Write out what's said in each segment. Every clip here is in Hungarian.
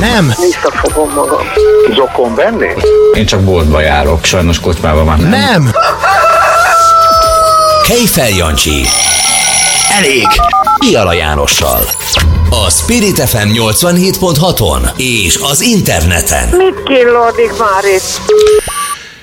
Nem, Visszafogom magam. Zokon venni? Én csak boltba járok, sajnos kocsmában már nem. nem, Kejfel Jancsi. elég. Piala Jánossal. A Spirit FM 87.6-on és az interneten. Mit killódik már itt?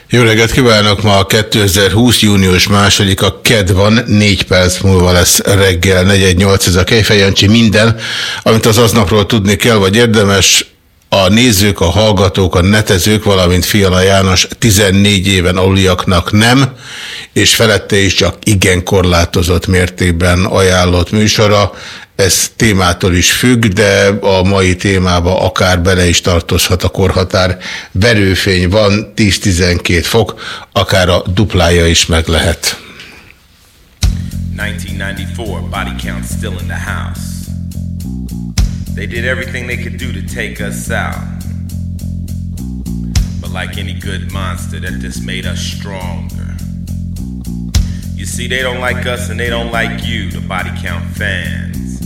Jó reggelt kívánok! Ma 2020. június második a KED van, négy perc múlva lesz reggel 418 ez a Kejfej Jancsi minden, amit az aznapról tudni kell, vagy érdemes, a nézők, a hallgatók, a netezők, valamint Fiala János 14 éven aluliaknak nem, és felette is csak igen korlátozott mértékben ajánlott műsora. Ez témától is függ, de a mai témába akár bele is tartozhat a korhatár. Verőfény van, 10-12 fok, akár a duplája is meg lehet. 1994, body count still in the house. They did everything they could do to take us out. But like any good monster, that just made us stronger. You see, they don't like us and they don't like you, the body count fans.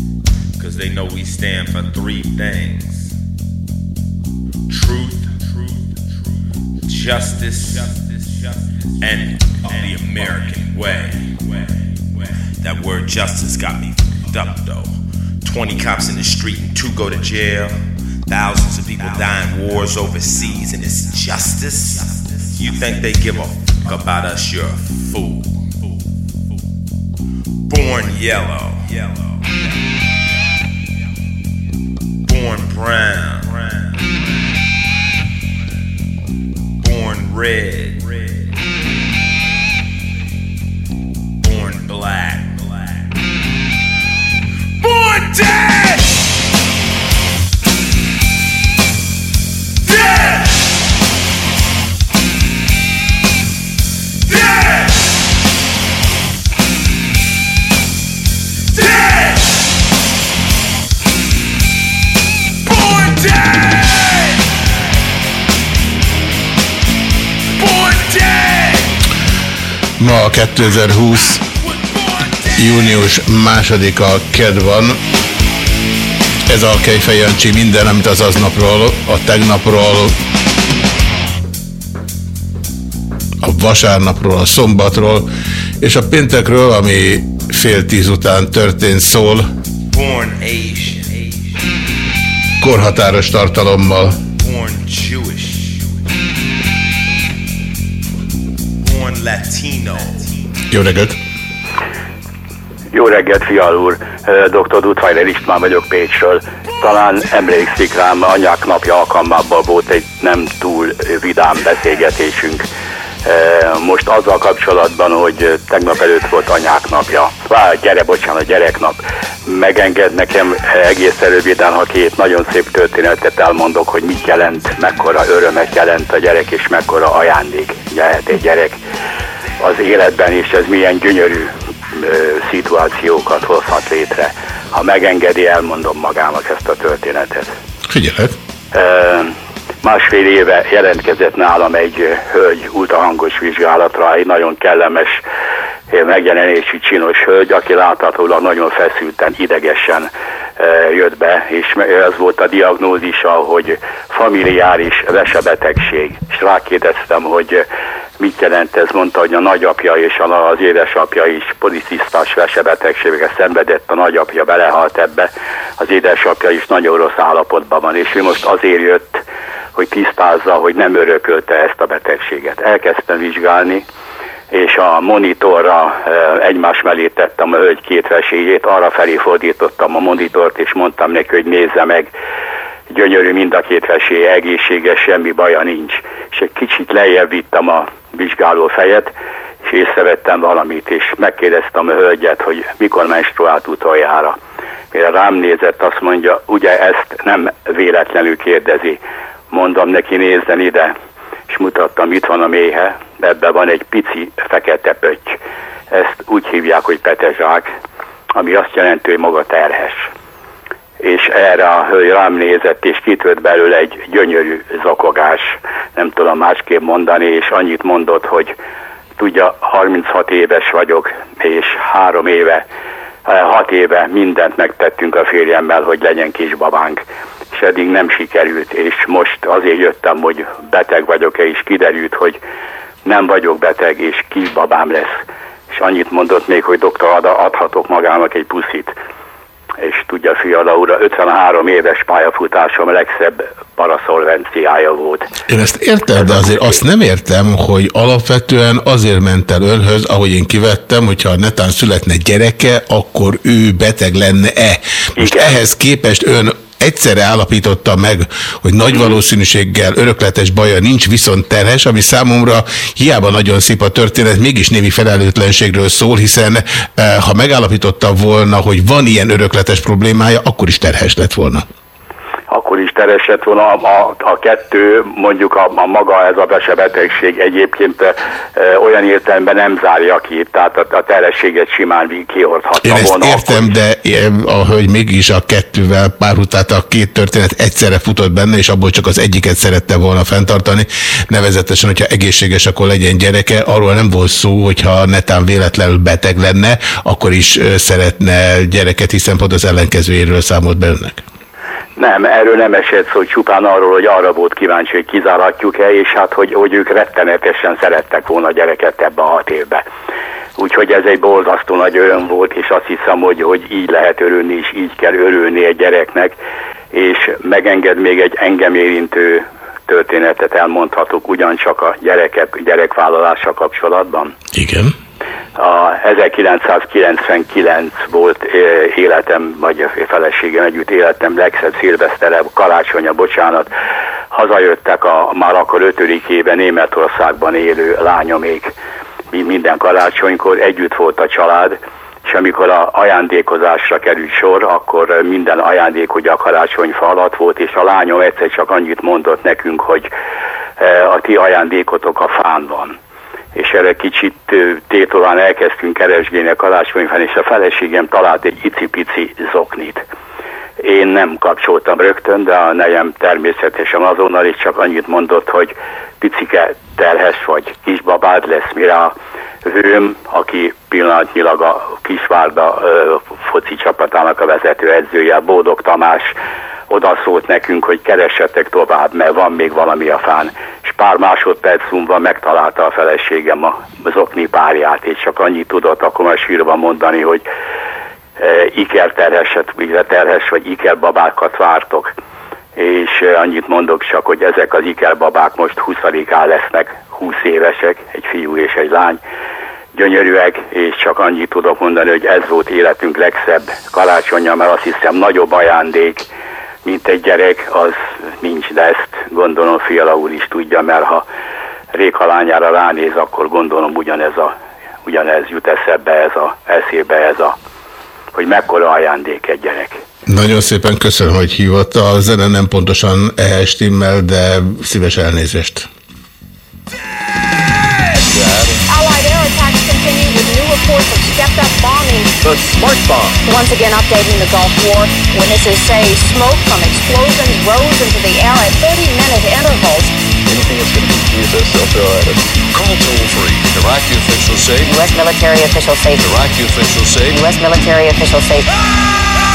Cause they know we stand for three things truth, truth, justice, justice, and the American way. That word justice got me fed up though. 20 cops in the street and two go to jail. Thousands of people die in wars overseas, and it's justice. You think they give a fuck about us? You're a fool. Born yellow, born brown, born red, born black, Ma 2020. június másodika KED van. Ez a Kejfej Jancsi minden, amit az aznapról, a tegnapról, a vasárnapról, a szombatról, és a péntekről, ami fél tíz után történt szól, Born Asian. korhatáros tartalommal. Born Jewish. Born Latino. Jó reggelt! Jó reggelt, Fial úr! Dr. Dutvajler István vagyok Pécsről. Talán emlékszik rám, anyák napja alkalmából volt egy nem túl vidám beszélgetésünk. Most azzal kapcsolatban, hogy tegnap előtt volt anyák napja, Vár, gyere, bocsánat, gyereknap, megenged nekem egész röviden, ha két nagyon szép történetet elmondok, hogy mit jelent, mekkora örömet jelent a gyerek, és mekkora ajándék lehet egy gyerek az életben, és ez milyen gyönyörű szituációkat hozhat létre. Ha megengedi, elmondom magának ezt a történetet. Figyelek! Másfél éve jelentkezett nálam egy hölgy ultrahangos vizsgálatra, egy nagyon kellemes megjelenésű csinos hölgy, aki láthatólag nagyon feszülten, idegesen jött be, és ez volt a diagnózisa, hogy familiáris vesebetegség. És rákérdeztem, hogy mit jelent ez, mondta, hogy a nagyapja és az édesapja is policisztás vesebetegséget szenvedett, a nagyapja belehalt ebbe, az édesapja is nagyon rossz állapotban van, és ő most azért jött, hogy tisztázza, hogy nem örökölte ezt a betegséget. Elkezdtem vizsgálni, és a monitorra eh, egymás mellé tettem a hölgy két vesélyét, arra felé fordítottam a monitort, és mondtam neki, hogy nézze meg, gyönyörű mind a két vesély, egészséges, semmi baja nincs. És egy kicsit lejjebb vittem a vizsgáló fejet, és észrevettem valamit, és megkérdeztem a hölgyet, hogy mikor menstruált utoljára. Mire rám nézett, azt mondja, ugye ezt nem véletlenül kérdezi. Mondom neki, nézzen ide. És mutattam, itt van a méhe, ebben van egy pici fekete pötty. Ezt úgy hívják, hogy petezsák, ami azt jelenti, hogy maga terhes. És erre a hölgy rám nézett, és kitört belőle egy gyönyörű zakogás, nem tudom másképp mondani, és annyit mondott, hogy tudja, 36 éves vagyok, és három éve, eh, hat éve mindent megtettünk a férjemmel, hogy legyen kisbabánk. És eddig nem sikerült, és most azért jöttem, hogy beteg vagyok-e, és kiderült, hogy nem vagyok beteg, és kisbabám lesz. És annyit mondott még, hogy doktor, adhatok magának egy puszit és tudja Fiala úr, 53 éves pályafutásom legszebb paraszolvenciája volt. Én ezt értem, de azért azt nem értem, hogy alapvetően azért ment el önhöz, ahogy én kivettem, hogyha netán születne gyereke, akkor ő beteg lenne-e. Most Igen. ehhez képest ön egyszerre állapította meg, hogy nagy valószínűséggel örökletes baja nincs, viszont terhes, ami számomra hiába nagyon szép a történet, mégis némi felelőtlenségről szól, hiszen eh, ha megállapította volna, hogy van ilyen örökletes problémája, akkor is terhes lett volna akkor is teresett volna. A, a, a kettő, mondjuk a, a maga ez a betegség egyébként e, olyan értelemben nem zárja ki, tehát a, a terességet simán kihordhatna Én ezt volna. értem, de a hölgy mégis a kettővel párhutát a két történet egyszerre futott benne, és abból csak az egyiket szerette volna fenntartani. Nevezetesen, hogyha egészséges, akkor legyen gyereke. Arról nem volt szó, hogyha netán véletlenül beteg lenne, akkor is szeretne gyereket, hiszen pont az ellenkezőjéről számolt be önnek. Nem, erről nem esett szó, csupán arról, hogy arra volt kíváncsi, hogy kizárhatjuk-e, és hát, hogy, hogy ők rettenetesen szerettek volna gyereket ebbe a hat évbe. Úgyhogy ez egy borzasztó nagy öröm volt, és azt hiszem, hogy, hogy így lehet örülni, és így kell örülni egy gyereknek, és megenged még egy engem érintő történetet elmondhatok ugyancsak a gyerekek, gyerekvállalása kapcsolatban. Igen. A 1999 volt életem, vagy feleségem együtt életem legszebb szilvesztere, karácsonya, bocsánat. Hazajöttek a már akkor ötödikébe Németországban élő lányomék minden karácsonykor, együtt volt a család, és amikor a ajándékozásra került sor, akkor minden ajándék ugye a karácsonyfa alatt volt, és a lányom egyszer csak annyit mondott nekünk, hogy a ti ajándékotok a fán van és erre kicsit tétován elkezdtünk keresgélni a karácsonyfán, és a feleségem talált egy icipici zoknit. Én nem kapcsoltam rögtön, de a nejem természetesen azonnal is csak annyit mondott, hogy picike terhes vagy kisbabád lesz, mire a hőm, aki pillanatnyilag a Kisvárda ö, foci csapatának a vezető edzője, Bódog Tamás, odaszólt nekünk, hogy keressetek tovább, mert van még valami a fán. Pár másodperc múlva megtalálta a feleségem a zokni párját, és csak annyit tudott akkor már sírva mondani, hogy e, ikerterheset, terhes vagy ikerbabákat vártok. És e, annyit mondok csak, hogy ezek az ikerbabák most 20 lesznek, 20 évesek, egy fiú és egy lány gyönyörűek, és csak annyit tudok mondani, hogy ez volt életünk legszebb karácsonya, mert azt hiszem nagyobb ajándék, mint egy gyerek, az nincs, de ezt gondolom Fiala úr is tudja, mert ha Réka lányára ránéz, akkor gondolom ugyanez, a, ugyanez jut eszebe, ez a, eszébe ez a, hogy mekkora ajándék egy gyerek. Nagyon szépen köszönöm, hogy hívott. A zene nem pontosan ehhez stimmel, de szíves elnézést. Reports of stepped up bombing. The smart bomb. Once again updating the Gulf War. Witnesses say smoke from explosions rose into the air at 30-minute intervals. Anything that's going to confuse us, they'll throw at us. Call toll free. Iraqi officials say. U.S. military officials say. Iraqi officials say. U.S. military officials say. Ah!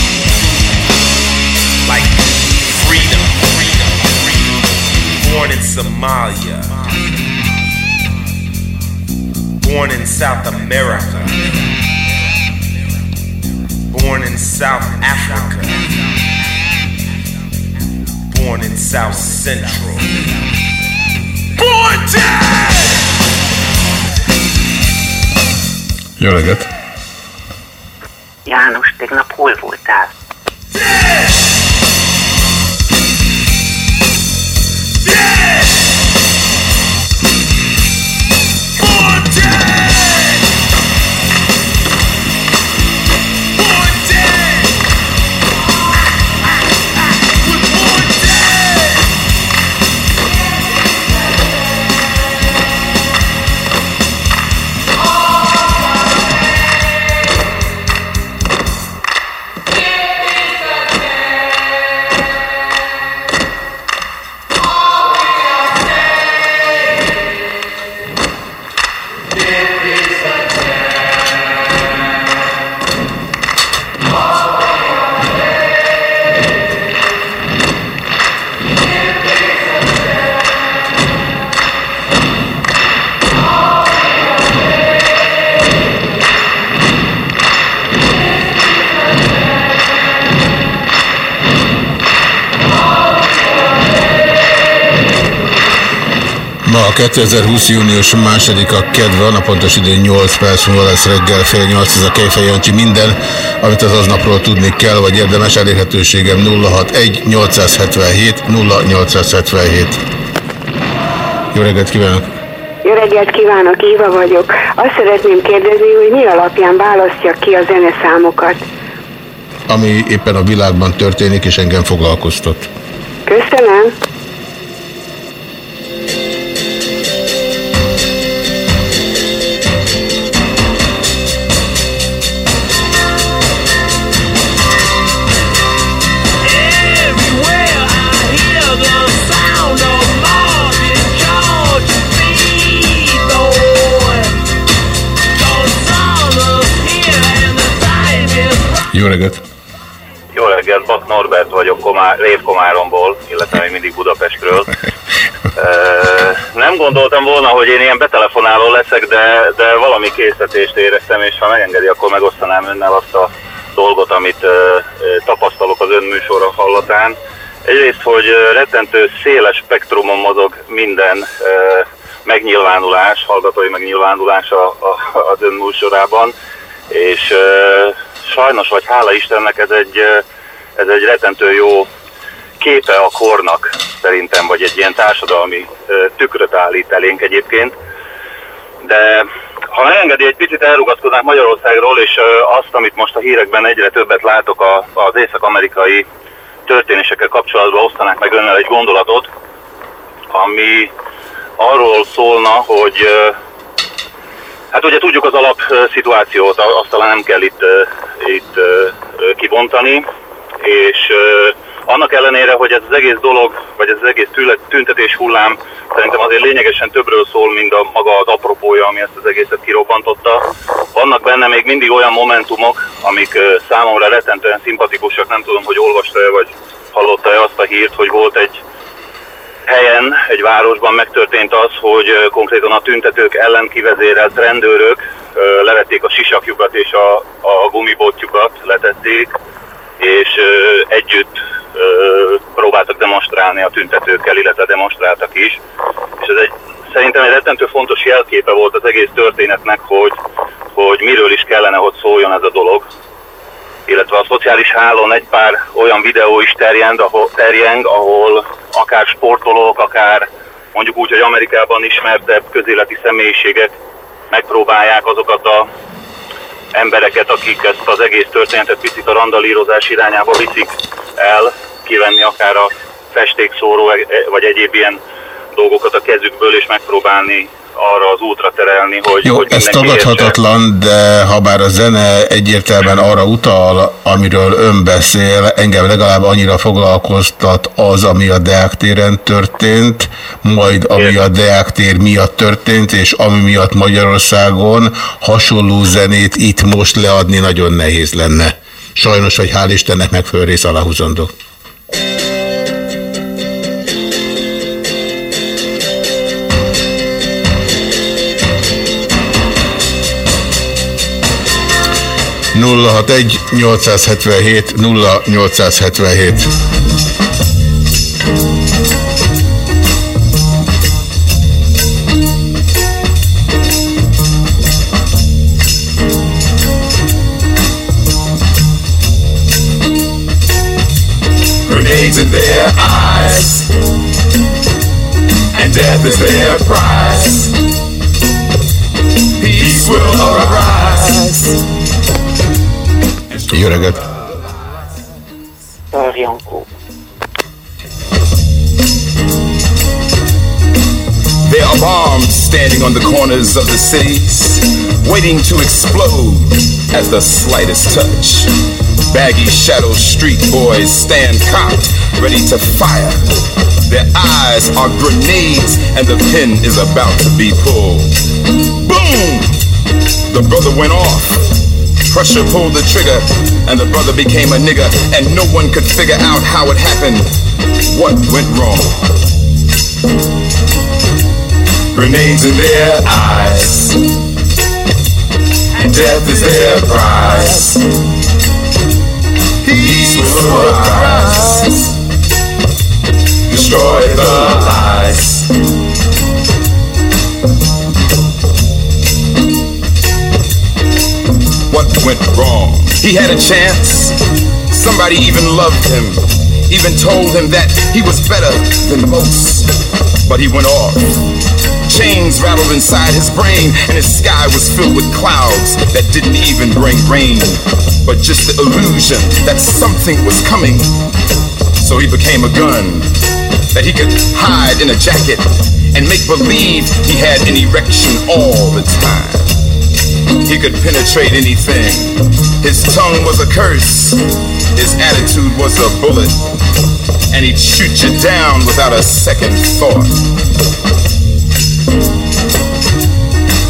born in Somalia, Born in South America. Born in South Africa. Born in South Central. Born dead! Jó reggelt! János, tegnap hol voltál? Born a 2020. június másodika kedv van, a pontos idő 8 perc múlva lesz reggel fél 8, ez a Kejfej Jancsi minden, amit az aznapról tudni kell, vagy érdemes elérhetőségem 061 877 0877. Jó reggelt kívánok! Jó reggelt kívánok, Éva vagyok. Azt szeretném kérdezni, hogy mi alapján választja ki a zeneszámokat. Ami éppen a világban történik, és engem foglalkoztat. Köszönöm. Komár, Révkomáromból, illetve még mindig Budapestről. Nem gondoltam volna, hogy én ilyen betelefonáló leszek, de, de valami készítést éreztem, és ha megengedi, akkor megosztanám önnel azt a dolgot, amit tapasztalok az ön műsora hallatán. Egyrészt, hogy rettentő széles spektrumon mozog minden megnyilvánulás, hallgatói megnyilvánulás a, a, az ön műsorában, és sajnos, vagy hála Istennek ez egy, ez egy rettentő jó képe a kornak szerintem, vagy egy ilyen társadalmi tükröt állít elénk egyébként. De ha megengedi, egy picit elrugaszkodnánk Magyarországról, és azt, amit most a hírekben egyre többet látok a, az észak-amerikai történésekkel kapcsolatban osztanák meg önnel egy gondolatot, ami arról szólna, hogy hát ugye tudjuk az alapszituációt, azt talán nem kell itt, itt kibontani, és annak ellenére, hogy ez az egész dolog, vagy ez az egész tüntetés hullám szerintem azért lényegesen többről szól, mint a maga az apropója, ami ezt az egészet kirobbantotta. Vannak benne még mindig olyan momentumok, amik számomra rettentően szimpatikusak, nem tudom, hogy olvasta-e vagy hallotta-e azt a hírt, hogy volt egy helyen, egy városban megtörtént az, hogy konkrétan a tüntetők ellen kivezérelt rendőrök levették a sisakjukat és a, a gumibotjukat, letették, és együtt próbáltak demonstrálni a tüntetőkkel, illetve demonstráltak is. És ez egy, szerintem egy rettentő fontos jelképe volt az egész történetnek, hogy, hogy miről is kellene, hogy szóljon ez a dolog. Illetve a szociális hálón egy pár olyan videó is terjeng, ahol, terjeng, ahol akár sportolók, akár mondjuk úgy, hogy Amerikában ismertebb közéleti személyiségek megpróbálják azokat a embereket, akik ezt az egész történetet picit a randalírozás irányába viszik el, kivenni akár a festékszóró vagy egyéb ilyen dolgokat a kezükből, és megpróbálni arra az útra terelni, hogy, Jó, hogy ez tagadhatatlan, de ha bár a zene egyértelműen arra utal, amiről ön beszél, engem legalább annyira foglalkoztat az, ami a Deák téren történt, majd ami a Deák tér miatt történt, és ami miatt Magyarországon hasonló zenét itt most leadni nagyon nehéz lenne. Sajnos, hogy hál' Istennek megfelelő rész aláhúzandó. 061 877 0877 Grenades in their eyes, and death is their prize. Peace will arise. Jó reggelt! Jankó. There are bombs standing on the corners of the cities, waiting to explode at the slightest touch. Baggy shadow street boys stand cocked, ready to fire. Their eyes are grenades, and the pin is about to be pulled. Boom! The brother went off. Pressure pulled the trigger, and the brother became a nigger, and no one could figure out how it happened. What went wrong? Grenades in their eyes, and death is their prize. Peace will arise, destroy the lies. What went wrong? He had a chance. Somebody even loved him, even told him that he was better than most. But he went off. Chains rattled inside his brain, and his sky was filled with clouds that didn't even bring rain, but just the illusion that something was coming. So he became a gun that he could hide in a jacket and make believe he had an erection all the time. He could penetrate anything. His tongue was a curse. His attitude was a bullet. And he'd shoot you down without a second thought.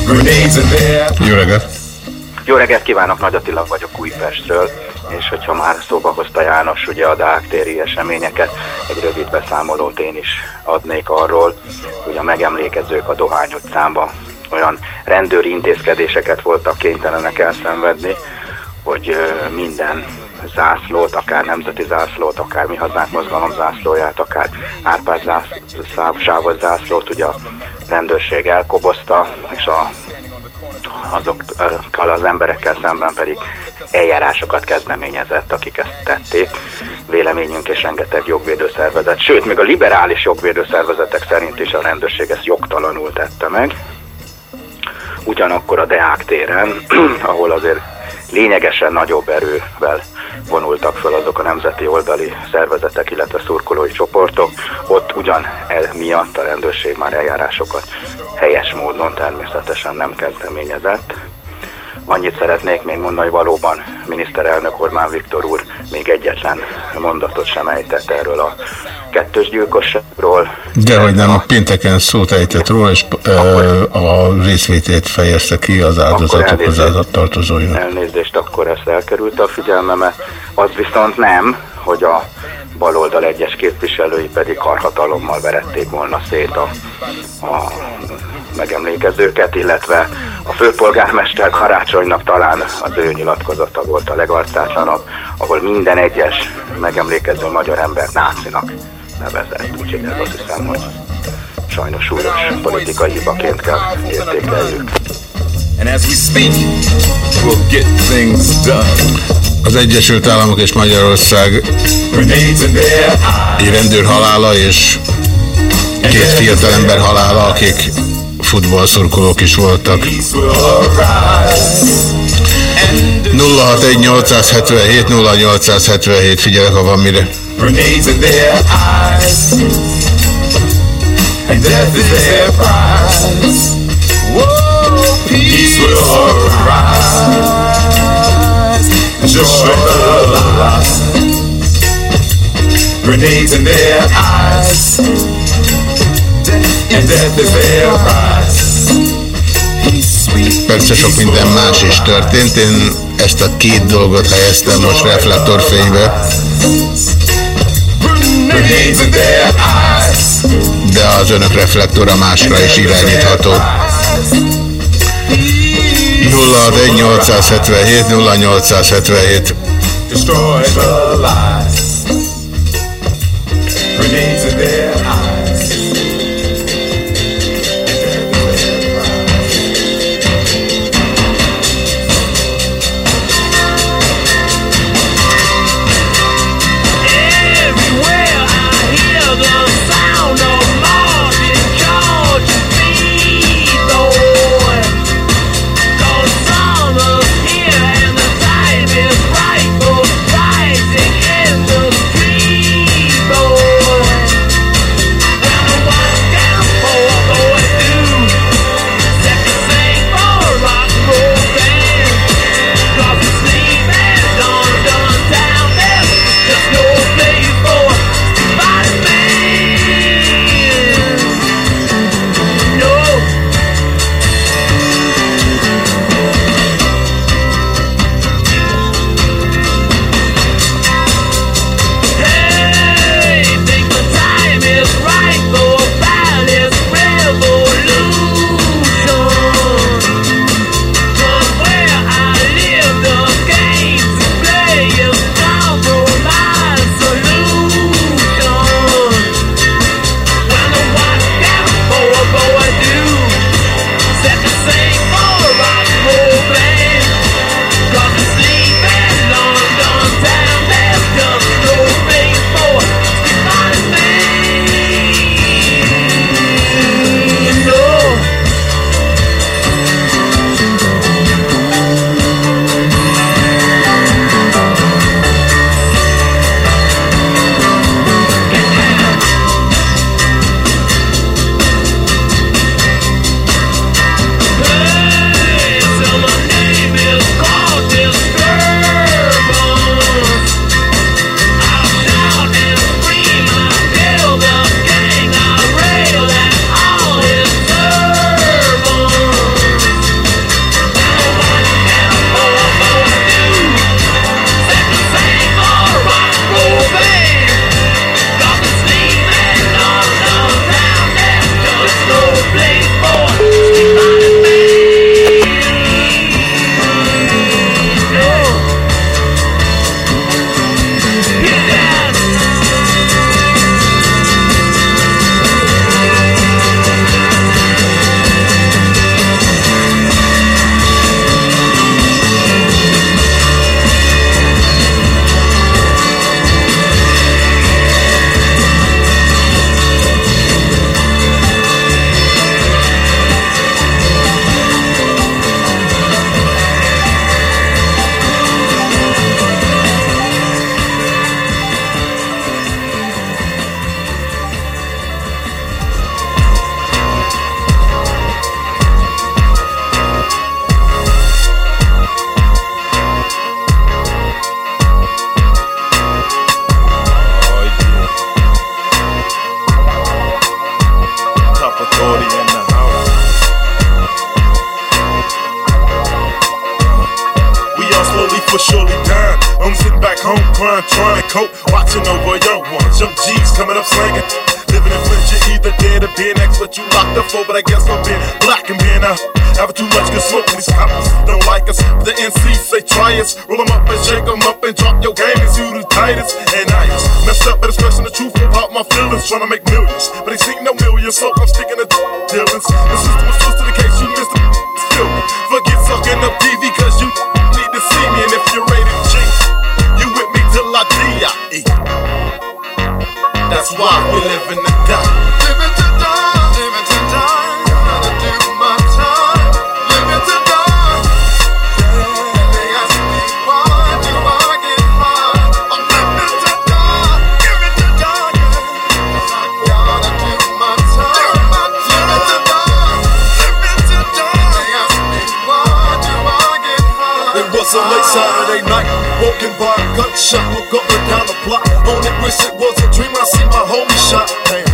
Grenades in there. Jó reggelt! Jó reggelt kívánok, Nagy Attila vagyok Újpestről, és hogyha már szóba hozta János ugye a Deák téri eseményeket, egy rövid beszámolót én is adnék arról, hogy a megemlékezők a Dohány utcában olyan rendőri intézkedéseket voltak kénytelenek elszenvedni, hogy minden zászlót, akár nemzeti zászlót, akár mi hazánk mozgalom zászlóját, akár Árpád zász- sávos zászlót, ugye a rendőrség elkobozta, és a azokkal az emberekkel szemben pedig eljárásokat kezdeményezett, akik ezt tették. Véleményünk és rengeteg jogvédőszervezet, sőt, még a liberális jogvédőszervezetek szerint is a rendőrség ezt jogtalanul tette meg. Ugyanakkor a Deák téren, ahol azért lényegesen nagyobb erővel vonultak fel azok a nemzeti oldali szervezetek, illetve szurkolói csoportok, ott ugyan el miatt a rendőrség már eljárásokat helyes módon természetesen nem kezdeményezett. Annyit szeretnék még mondani, hogy valóban miniszterelnök Orbán Viktor úr még egyetlen mondatot sem ejtett erről a kettős gyilkosságról. Dehogy nem, a pénteken szót ejtett róla, és ö, a részvétét fejezte ki az áldozatokhoz elnézést. tartozóinak. Elnézést, akkor ezt elkerült a figyelmemet. Az viszont nem, hogy a baloldal egyes képviselői pedig karhatalommal verették volna szét a, a megemlékezőket, illetve a főpolgármester karácsonynak talán az ő nyilatkozata volt a legarcátlanabb, ahol minden egyes megemlékező magyar ember nácinak nevezett. Úgyhogy ez azt hiszem, hogy sajnos súlyos politikai hibaként kell értékeljük. And as we speak, we'll get things done. Az Egyesült Államok és Magyarország egy rendőr halála és két fiatalember halála, akik futballszurkolók is voltak. peace will arise. 061 877 0877 figyelek, ha van mire. And death is their prize. Whoa, peace will arise. Destroy the lies. Grenades in their eyes, and death is their prize. Persze sok minden más is történt. Én ezt a két dolgot helyeztem most reflektorfénybe, de az önök reflektora másra is irányítható. 061 877 0877 Destroy the lies. Grenades the. We all slowly for surely dying. I'm sitting back home crying, trying to cope, watching over your ones. Some G's coming up slanging, living in Flint, either dead or being X what you locked up for. But I guess I'm being black and out. Having too much good smoke, these coppers don't like us. The NC say try us. Roll them up and shake them up and drop your game see who the tightest. And I messed up, but expressing the truth about my feelings. Trying to make millions, but they see no millions, so I'm sticking to dealings. The system was twisted in case you missed the me. Forget sucking up TV, cause you need to see me. And if you're rated G, you with me till I die. That's why we live in the die. High? It was a late Saturday night, walking by a gunshot, look up and down the block. Only wish it was a dream. I see my homie shot. Damn,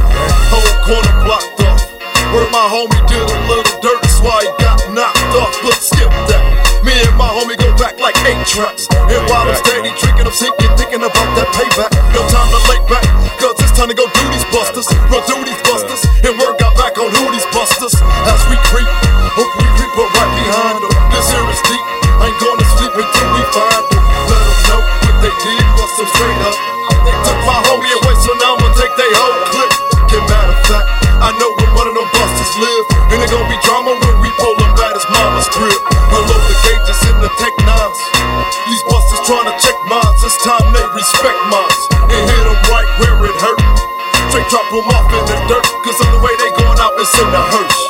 whole corner blocked off. Where my homie did a little dirt, that's why he got knocked off. But skip that. Me and my homie go back like eight tracks. And while I'm steady drinking, I'm sinking, thinking about that payback. No time to lay back, cause it's time to go do these busters. Run through these busters, and word got back on who these busters. As we creep, respect mines and hit them right where it hurt. Straight drop them off in the dirt, cause on the way they going out is in the hearse.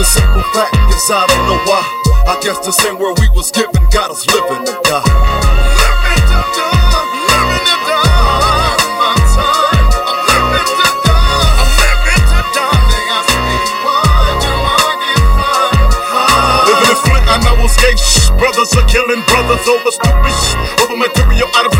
The simple fact is, I don't know why. I guess the same word we was given got us living to die. Living to die, living to die. They ask me why do I get fly? Living in Flint, I know it's gay. Brothers are killing brothers over stupid over material out of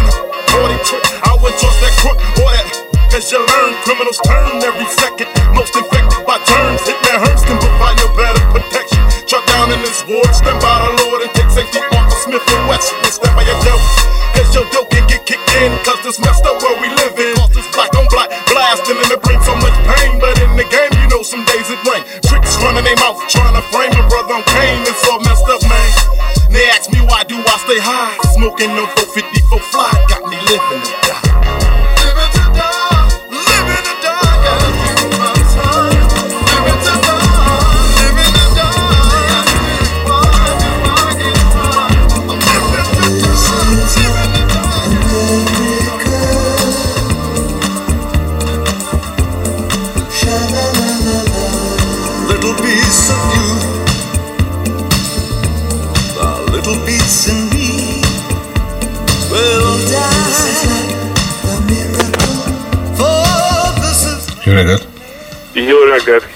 crook or that. As you learn, criminals turn every second. Most infected by turns. Hitman hurts can provide you better protection. Truck down in this ward, stand by the Lord and take safety off of Smith and Wesson. And stand by your dope. Cause your dope can get kicked in. Cause this messed up where we live in. Cause this black on black blasting and it brings so much pain. But in the game, you know some days it rain. Tricks running their mouth, trying to frame a brother on pain. It's all messed up, man. They ask me why do I stay high? Smoking on 454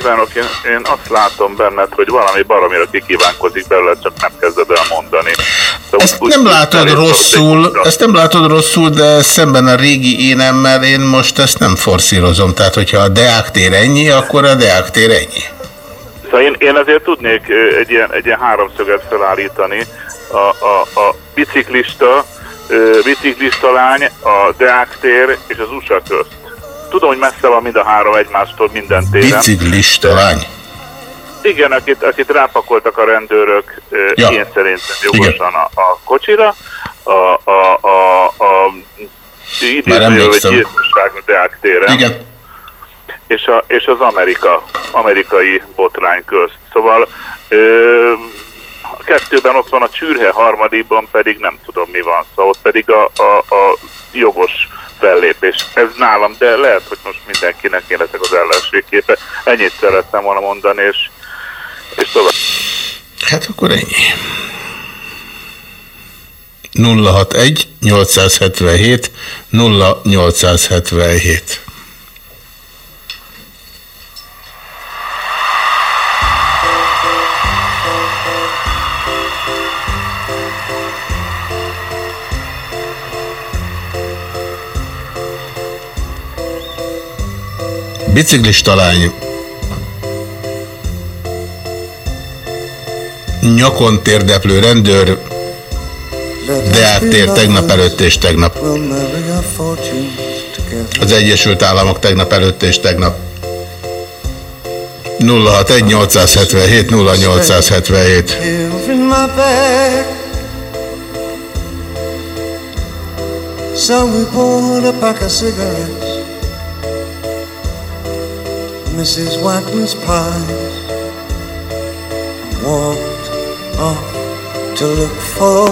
kívánok, én, én azt látom benned, hogy valami baromira kikívánkozik belőle, csak nem kezded el mondani. Szóval Ezt nem látod rosszul, ezt nem látod rosszul, de szemben a régi énemmel én most ezt nem forszírozom. Tehát, hogyha a Deák tér ennyi, akkor a Deák tér ennyi. Szóval én, én azért tudnék egy ilyen, egy ilyen háromszöget felállítani. A, a, a biciklista, biciklista lány, a Deák tér és az USA közt. Tudom, hogy messze van mind a három egymástól minden téren. Biciklista lány. Igen, akit, akit rápakoltak a rendőrök, Ja. én szerintem jogosan a, a kocsira, a, a, a, a Már emlékszem. gyilkosság Deák téren. Igen. És, a, és az Amerika, amerikai botrány közt. Szóval ö, kettőben ott van a csürhe, harmadikban pedig nem tudom mi van. Szóval ott pedig a, a, a jogos fellépés. Ez nálam, de lehet, hogy most mindenkinek én az ellenségképe. Ennyit szerettem volna mondani, és, és tovább. Hát akkor ennyi. 061 877 0877 Biciklista lány nyakon térdeplő rendőr Deák tér tegnap előtt és tegnap. Az Egyesült Államok tegnap előtt és tegnap. 061 877 0877 Here in my bag. So we bought a pack of cigarettes, Mrs. Wagner's pies, and walked off to look for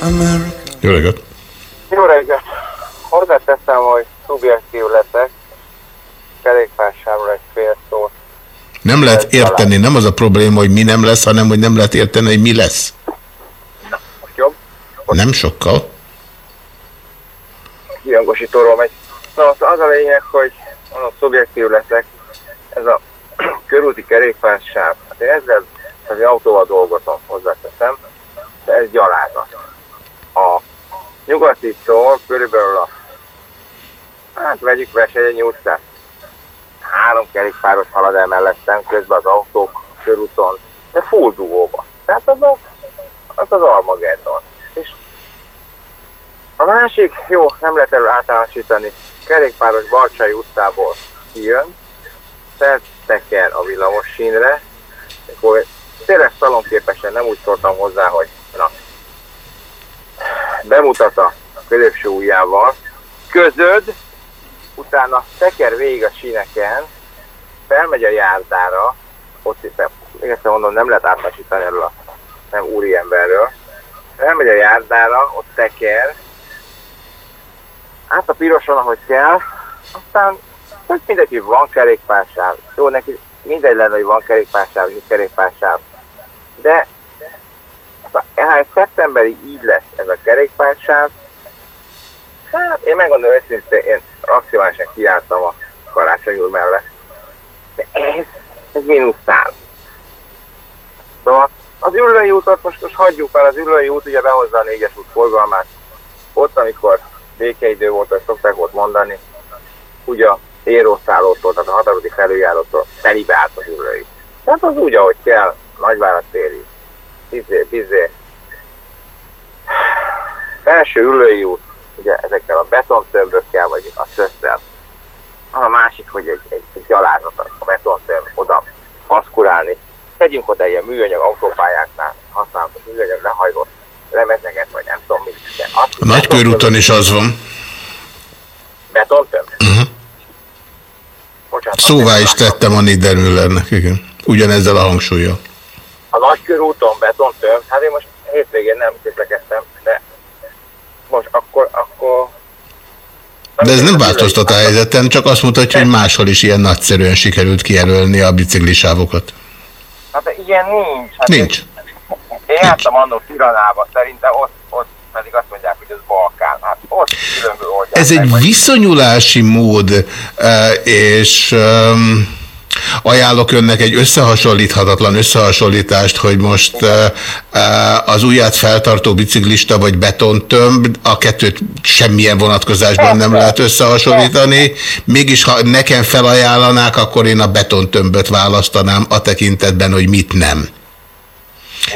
America. Jó reggelt! Jó reggelt! Hozzáteszem, hogy szubjektív leszek. Kerékpársáról egy fél szót. Nem lehet érteni, nem az a probléma, hogy mi nem lesz, hanem hogy nem lehet érteni, hogy mi lesz. jobb? Nem sokkal. Kihangosítóról megy. Na, az, az a lényeg, hogy mondom, szubjektív leszek. Ez a körúti kerékpársáv. Hát én ezzel az autóval dolgozom, hozzáteszem. De ez gyalázat. A nyugatitól körülbelül a hát vegyük Veselyenyi utcát. Három kerékpáros halad el mellettem, közben az autók körúton, de full dugóba. Tehát az a, az, az Armageddon. És a másik, jó, nem lehet erről általánosítani, kerékpáros Barcsai utcából kijön, felteker a villamos sínre, akkor tényleg szalonképesen nem úgy szóltam hozzá, hogy na, bemutat a középső ujjával, közöd, utána teker végig a síneken, felmegy a járdára, ott éppen, még egyszer mondom, nem lehet átlasítani erről a nem úri emberről, felmegy a járdára, ott teker, át a piroson, ahogy kell, aztán hogy mindenki van kerékpársáv. Jó, neki mindegy lenne, hogy van kerékpársáv, nincs kerékpársáv. De ez szeptemberi így lesz ez a kerékpársáv, hát én megmondom őszintén, én maximálisan kiálltam a karácsony úr mellett. De ez, ez mínusz szám. Szóval az ülői útot most, most hagyjuk el, az ülői út ugye behozza a négyes út forgalmát. Ott, amikor békeidő volt, azt szokták ott mondani, ugye érószállótól, tehát a határodik felüljárótól telibe állt az ülői. Tehát az úgy, ahogy kell, Nagyvárat téri. Bizé, bizé. Első ülői út, ugye ezekkel a betontömrökkel, vagy a szösszel. A másik, hogy egy, egy, egy gyalázat a betontömr oda maszkurálni. Tegyünk oda ilyen műanyag autópályáknál használatos műanyag lehajlott lemezeket, vagy nem tudom mit. De azt, A Nagykörúton is az van. betontömr. Uh-huh. Bocsánat, Szóvá is tettem a Niedermüllernek, igen. Ugyanezzel a hangsúlyjal. a nagykörúton betontömr, hát én most hétvégén nem közlekedtem, de most akkor, akkor De ez nem változtat a helyzeten, csak azt mutatja, hogy máshol is ilyen nagyszerűen sikerült kijelölni a biciklisávokat. hát de ilyen nincs. Hát Nincs. Én, én jártam annó Tiranába, szerintem ott, ott pedig azt Oldják Ez meg, egy vagy- viszonyulási mód, eh, és ajánlok önnek egy összehasonlíthatatlan összehasonlítást, hogy most eh, eh, az ujját feltartó biciklista vagy betontömb, a kettőt semmilyen vonatkozásban nem lehet összehasonlítani. Mégis, ha nekem felajánlanák, akkor én a betontömböt választanám a tekintetben, hogy mit nem.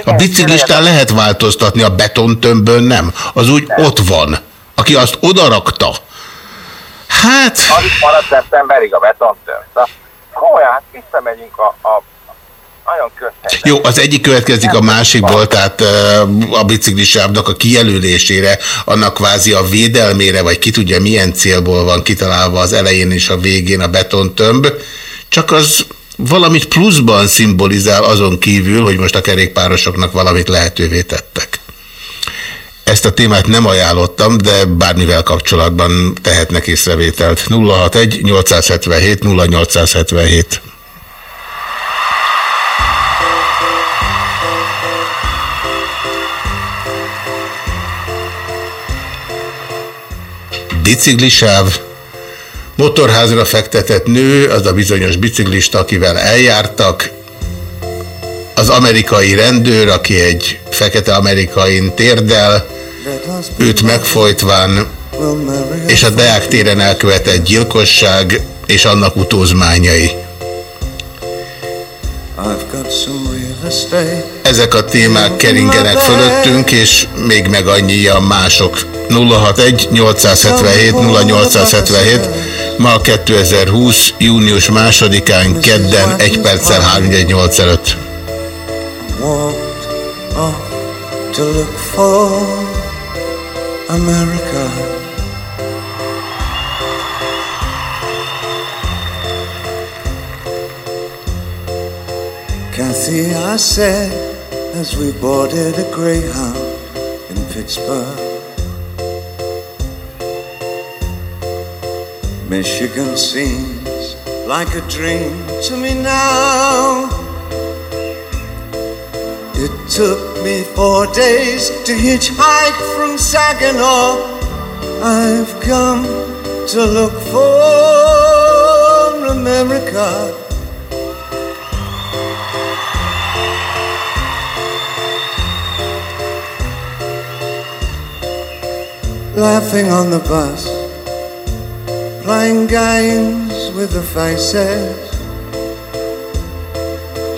A biciklistán lehet változtatni, a betontömbön nem. Az úgy ott van. Aki azt odarakta, hát... Itt maradt szeptemberig a betontömr. Szóval komolyan, hát visszamegyünk a, a nagyon közhelyre. Jó, az egyik következik a másikból, tehát a biciklisávnak a kijelölésére, annak kvázi a védelmére, vagy ki tudja milyen célból van kitalálva az elején és a végén a betontömb, csak az valamit pluszban szimbolizál azon kívül, hogy most a kerékpárosoknak valamit lehetővé tettek. Ezt a témát nem ajánlottam, de bármivel kapcsolatban tehetnek észrevételt. 061 877 0877 biciklisáv, motorházra fektetett nő, az a bizonyos biciklista, akivel eljártak, az amerikai rendőr, aki egy fekete amerikain térdel, őt megfojtván, és a Deák téren elkövetett gyilkosság és annak utózmányai. Ezek a témák keringenek fölöttünk, és még meg annyian mások. 061 877 0877 ma 2020. június másodikán kedden 1 perccel 318 előtt. To look for America. Kathy, I said as we boarded a Greyhound in Pittsburgh. Michigan seems like a dream to me now. It took me four days to hitchhike from Saginaw. I've come to look for America. Laughing on the bus, playing games with the faces.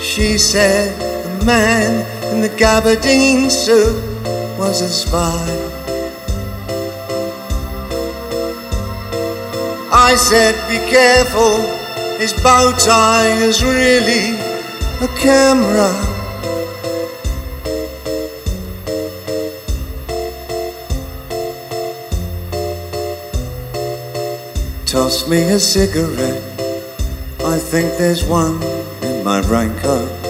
She said the man in the gabardine suit was a spy. I said, be careful, his bow tie is really a camera. Toss me a cigarette. I think there's one in my raincoat.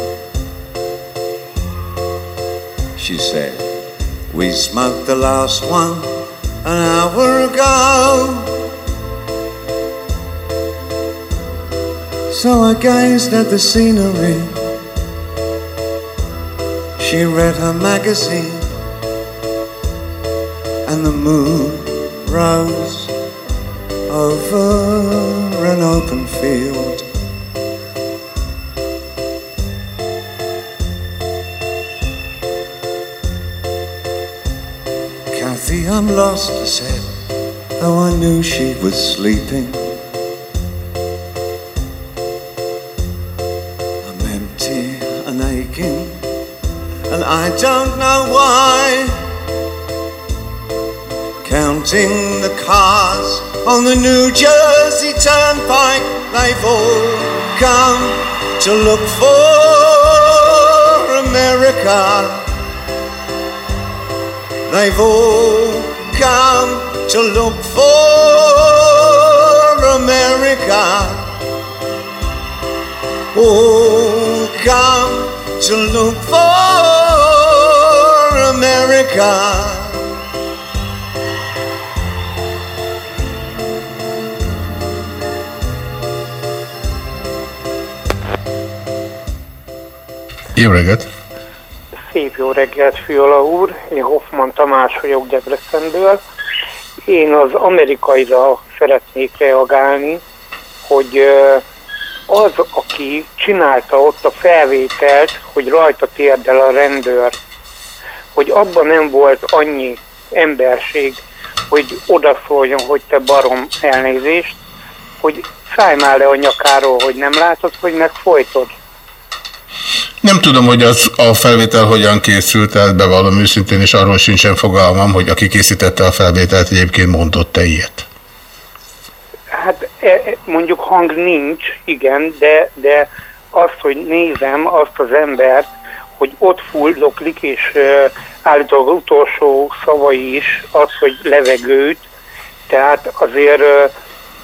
She said, We smoked the last one an hour ago. So I gazed at the scenery. She read her magazine, and the moon rose over an open field. I'm lost, I said, though I knew she was sleeping. I'm empty and aching, and I don't know why. Counting the cars on the New Jersey Turnpike, they've all come to look for America. They've all come to look for America. All come to look for America. Jó reggelt! Szép jó reggelt, Fiola úr. Én Hoffman Tamás vagyok Debrecenből. Én az amerikaira szeretnék reagálni, hogy az, aki csinálta ott a felvételt, hogy rajta térdel a rendőr, hogy abban nem volt annyi emberség, hogy odaszóljon, hogy te barom elnézést, hogy szállj le a nyakáról, hogy nem látod, hogy megfojtod. Nem tudom, hogy az a felvétel hogyan készült, tehát bevallom őszintén, és arról sincsen fogalmam, hogy aki készítette a felvételt egyébként mondott-e ilyet. Hát e, e, mondjuk hang nincs, igen, de, de azt, hogy nézem azt az embert, hogy ott fulloklik, és uh, állítólag utolsó szavai is az, hogy levegőt, tehát azért uh,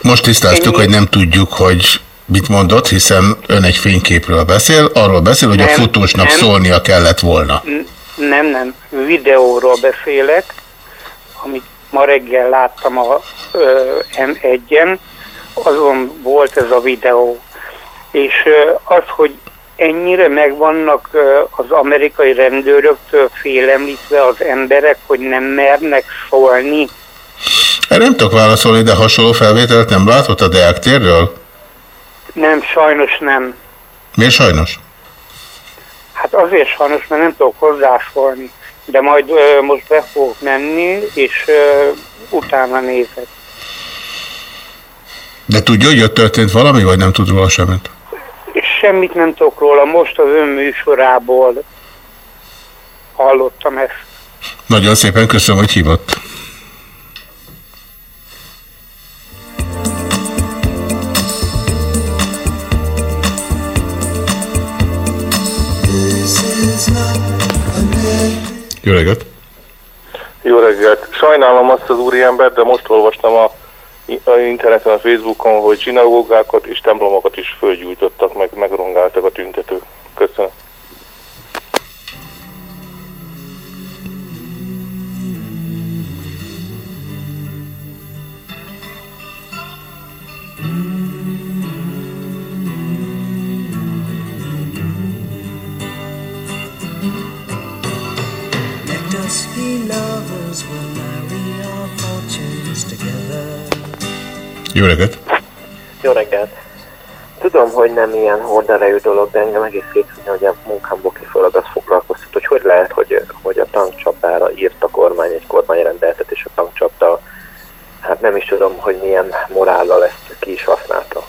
Most tisztáztuk, Ennyi. hogy nem tudjuk, hogy mit mondott, hiszen ön egy fényképről beszél, arról beszél, hogy a Nem, fotósnak nem. szólnia kellett volna. nem, nem, videóról beszélek, amit ma reggel láttam a ö, M1-en, azon volt ez a videó. És az, hogy ennyire megvannak az amerikai rendőröktől félemlítve az emberek, hogy nem mernek szólni. Erre nem tudok válaszolni, de hasonló felvételt nem látott a Deák térről? Nem, sajnos nem. Miért sajnos? Hát azért sajnos, mert nem tudok hozzászólni. De majd ö, most be fogok menni, és ö, utána nézek. De tudja, hogy ott történt valami, vagy nem tud róla semmit? Semmit nem tudok róla, most az ön műsorából hallottam ezt. Nagyon szépen köszönöm, hogy hívott. Jó reggelt! Jó reggelt! Sajnálom azt az úriembert, de most olvastam a, a interneten, a Facebookon, hogy zsinagógákat és templomokat is fölgyújtottak, meg megrongáltak a tüntetők. Köszönöm. Jó reggelt! Jó reggelt! Tudom, hogy nem ilyen horderejű dolog, de engem egész hétfőn, hogy a munkámból kifolyólag azt foglalkoztat, hogy hogy lehet, hogy, hogy a tankcsapdára írt a kormány egy kormányrendeltet, és a tankcsapda, hát nem is tudom, hogy milyen morállal ezt ki is használta.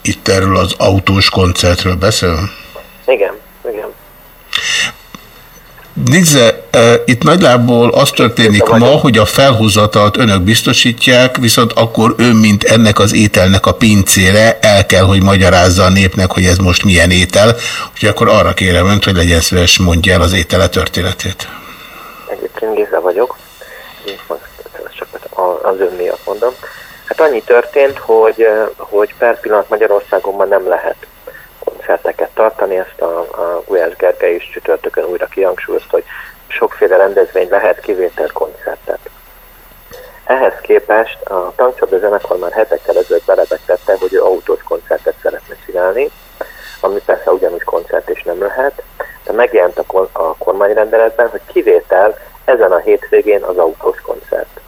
Itt erről az autós koncertről beszél? Igen, igen. Nézze, itt nagylából az történik ma, hogy a felhozatalt önök biztosítják, viszont akkor ön, mint ennek az ételnek a pincére el kell, hogy magyarázza a népnek, hogy ez most milyen étel. Úgyhogy akkor arra kérem önt, hogy legyen szíves, mondja el az étele történetét. Egyébként Géza vagyok, Én csak az ön miatt mondom. Hát annyi történt, hogy, hogy per pillanat Magyarországon ma nem lehet koncerteket tartani, ezt a, a Gulyás Gergely is csütörtökön újra kihangsúlyozta, hogy sokféle rendezvény lehet kivétel koncertet. Ehhez képest a tankcsapda zenekar már hetekkel ezelőtt belebegtette, hogy ő autós koncertet szeretne csinálni, ami persze ugyanúgy koncert is nem lehet, de megjelent a, kon- a kormányrendeletben, hogy kivétel ezen a hétvégén az autós koncert.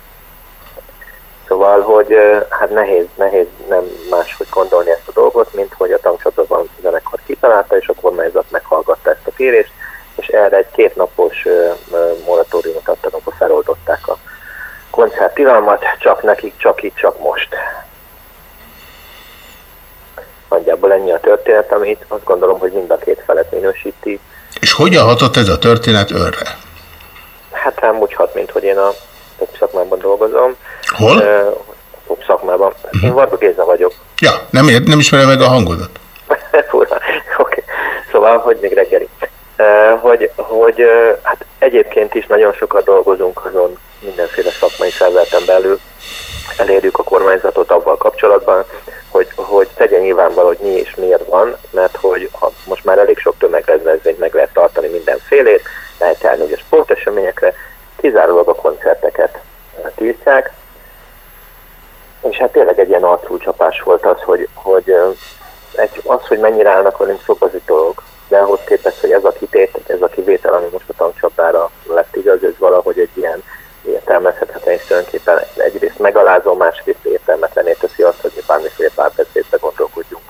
Szóval, hogy hát nehéz, nehéz nem máshogy gondolni ezt a dolgot, mint hogy a tankcsapdaban zenekar kitalálta, és a kormányzat meghallgatta ezt a kérést, és erre egy kétnapos moratóriumot adtak, akkor feloldották a koncerttilalmat, csak nekik, csak itt, csak most. Nagyjából ennyi a történet, amit azt gondolom, hogy mind a két felet minősíti. És hogyan hatott ez a történet önre? Hát rám úgy hat, mint hogy én a szakmában dolgozom. Hol? Pop szakmában. Én Varga Géza vagyok. Ja, nem, ér, nem ismerem meg a hangodat. Fura. Oké. Szóval, hogy még reggeli. Uh, hogy, hogy uh, hát egyébként is nagyon sokat dolgozunk azon mindenféle szakmai szervezeten belül, elérjük a kormányzatot abban kapcsolatban, hogy, hogy tegyen nyilvánvaló, hogy mi és miért van, mert hogy ha most már elég sok tömegrendezvényt meg lehet tartani mindenfélét, lehet elni ugye sporteseményekre, kizárólag a koncerteket tiltják, és hát tényleg egy ilyen arcúcsapás volt az, hogy, hogy egy, az, hogy mennyire állnak velünk sok az egy dolog, de ahhoz képest, hogy ez a kitét, ez a kivétel, ami most a tankcsapdára lett igaz, ez valahogy egy ilyen értelmezhetetlen és tulajdonképpen egyrészt megalázó, másrészt értelmetlené teszi azt, hogy mi bármiféle párbeszédbe gondolkodjunk.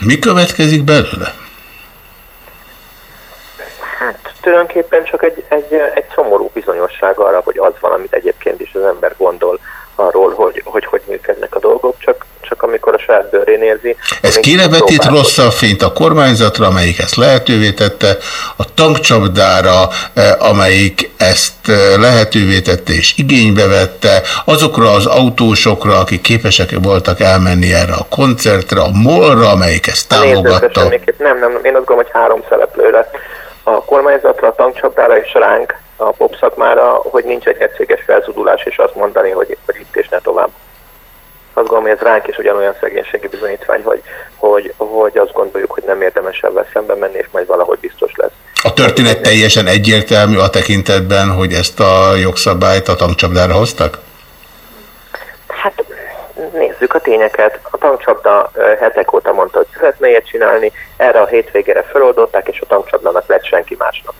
Mi következik belőle? Hát tulajdonképpen csak egy, egy, egy szomorú bizonyosság arra, hogy az van, amit egyébként is az ember gondol arról, hogy hogy, hogy működnek a dolgok, csak, csak amikor a saját bőrén érzi. Ez kirevetít rosszabb fényt a kormányzatra, amelyik ezt lehetővé tette, a tankcsapdára, eh, amelyik ezt eh, lehetővé tette és igénybe vette, azokra az autósokra, akik képesek voltak elmenni erre a koncertre, a molra, amelyik ezt támogatta. semmiképp. Nem, nem, én azt gondolom, hogy három szereplő lett. A kormányzatra, a tankcsapdára és ránk, a pop szakmára, hogy nincs egy egységes felzudulás, és azt mondani, hogy, hogy itt és ne tovább. Azt gondolom, hogy ez ránk is ugyanolyan szegénységi bizonyítvány, hogy, hogy, hogy azt gondoljuk, hogy nem érdemes ebben szembe menni, és majd valahogy biztos lesz. A történet teljesen egyértelmű a tekintetben, hogy ezt a jogszabályt a tankcsapdára hoztak? Nézzük a tényeket. A tankcsapda hetek óta mondta, hogy szeretne ilyet csinálni, erre a hétvégére feloldották, és a tankcsapdának lett senki másnak.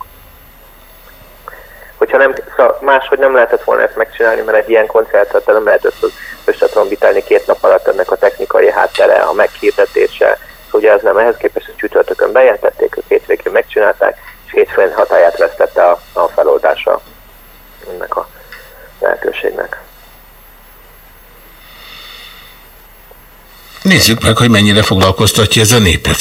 Hogyha nem, szóval máshogy nem lehetett volna ezt megcsinálni, mert egy ilyen koncertet nem lehet össze, összetrombitálni két nap alatt ennek a technikai háttere, a meghirdetése, ugye ez nem ehhez képest, hogy csütörtökön bejelentették, ők hétvégén megcsinálták, és hétfőn hatáját vesztette a, a feloldása ennek a lehetőségnek. Nézzük meg, hogy mennyire foglalkoztatja ez a népet.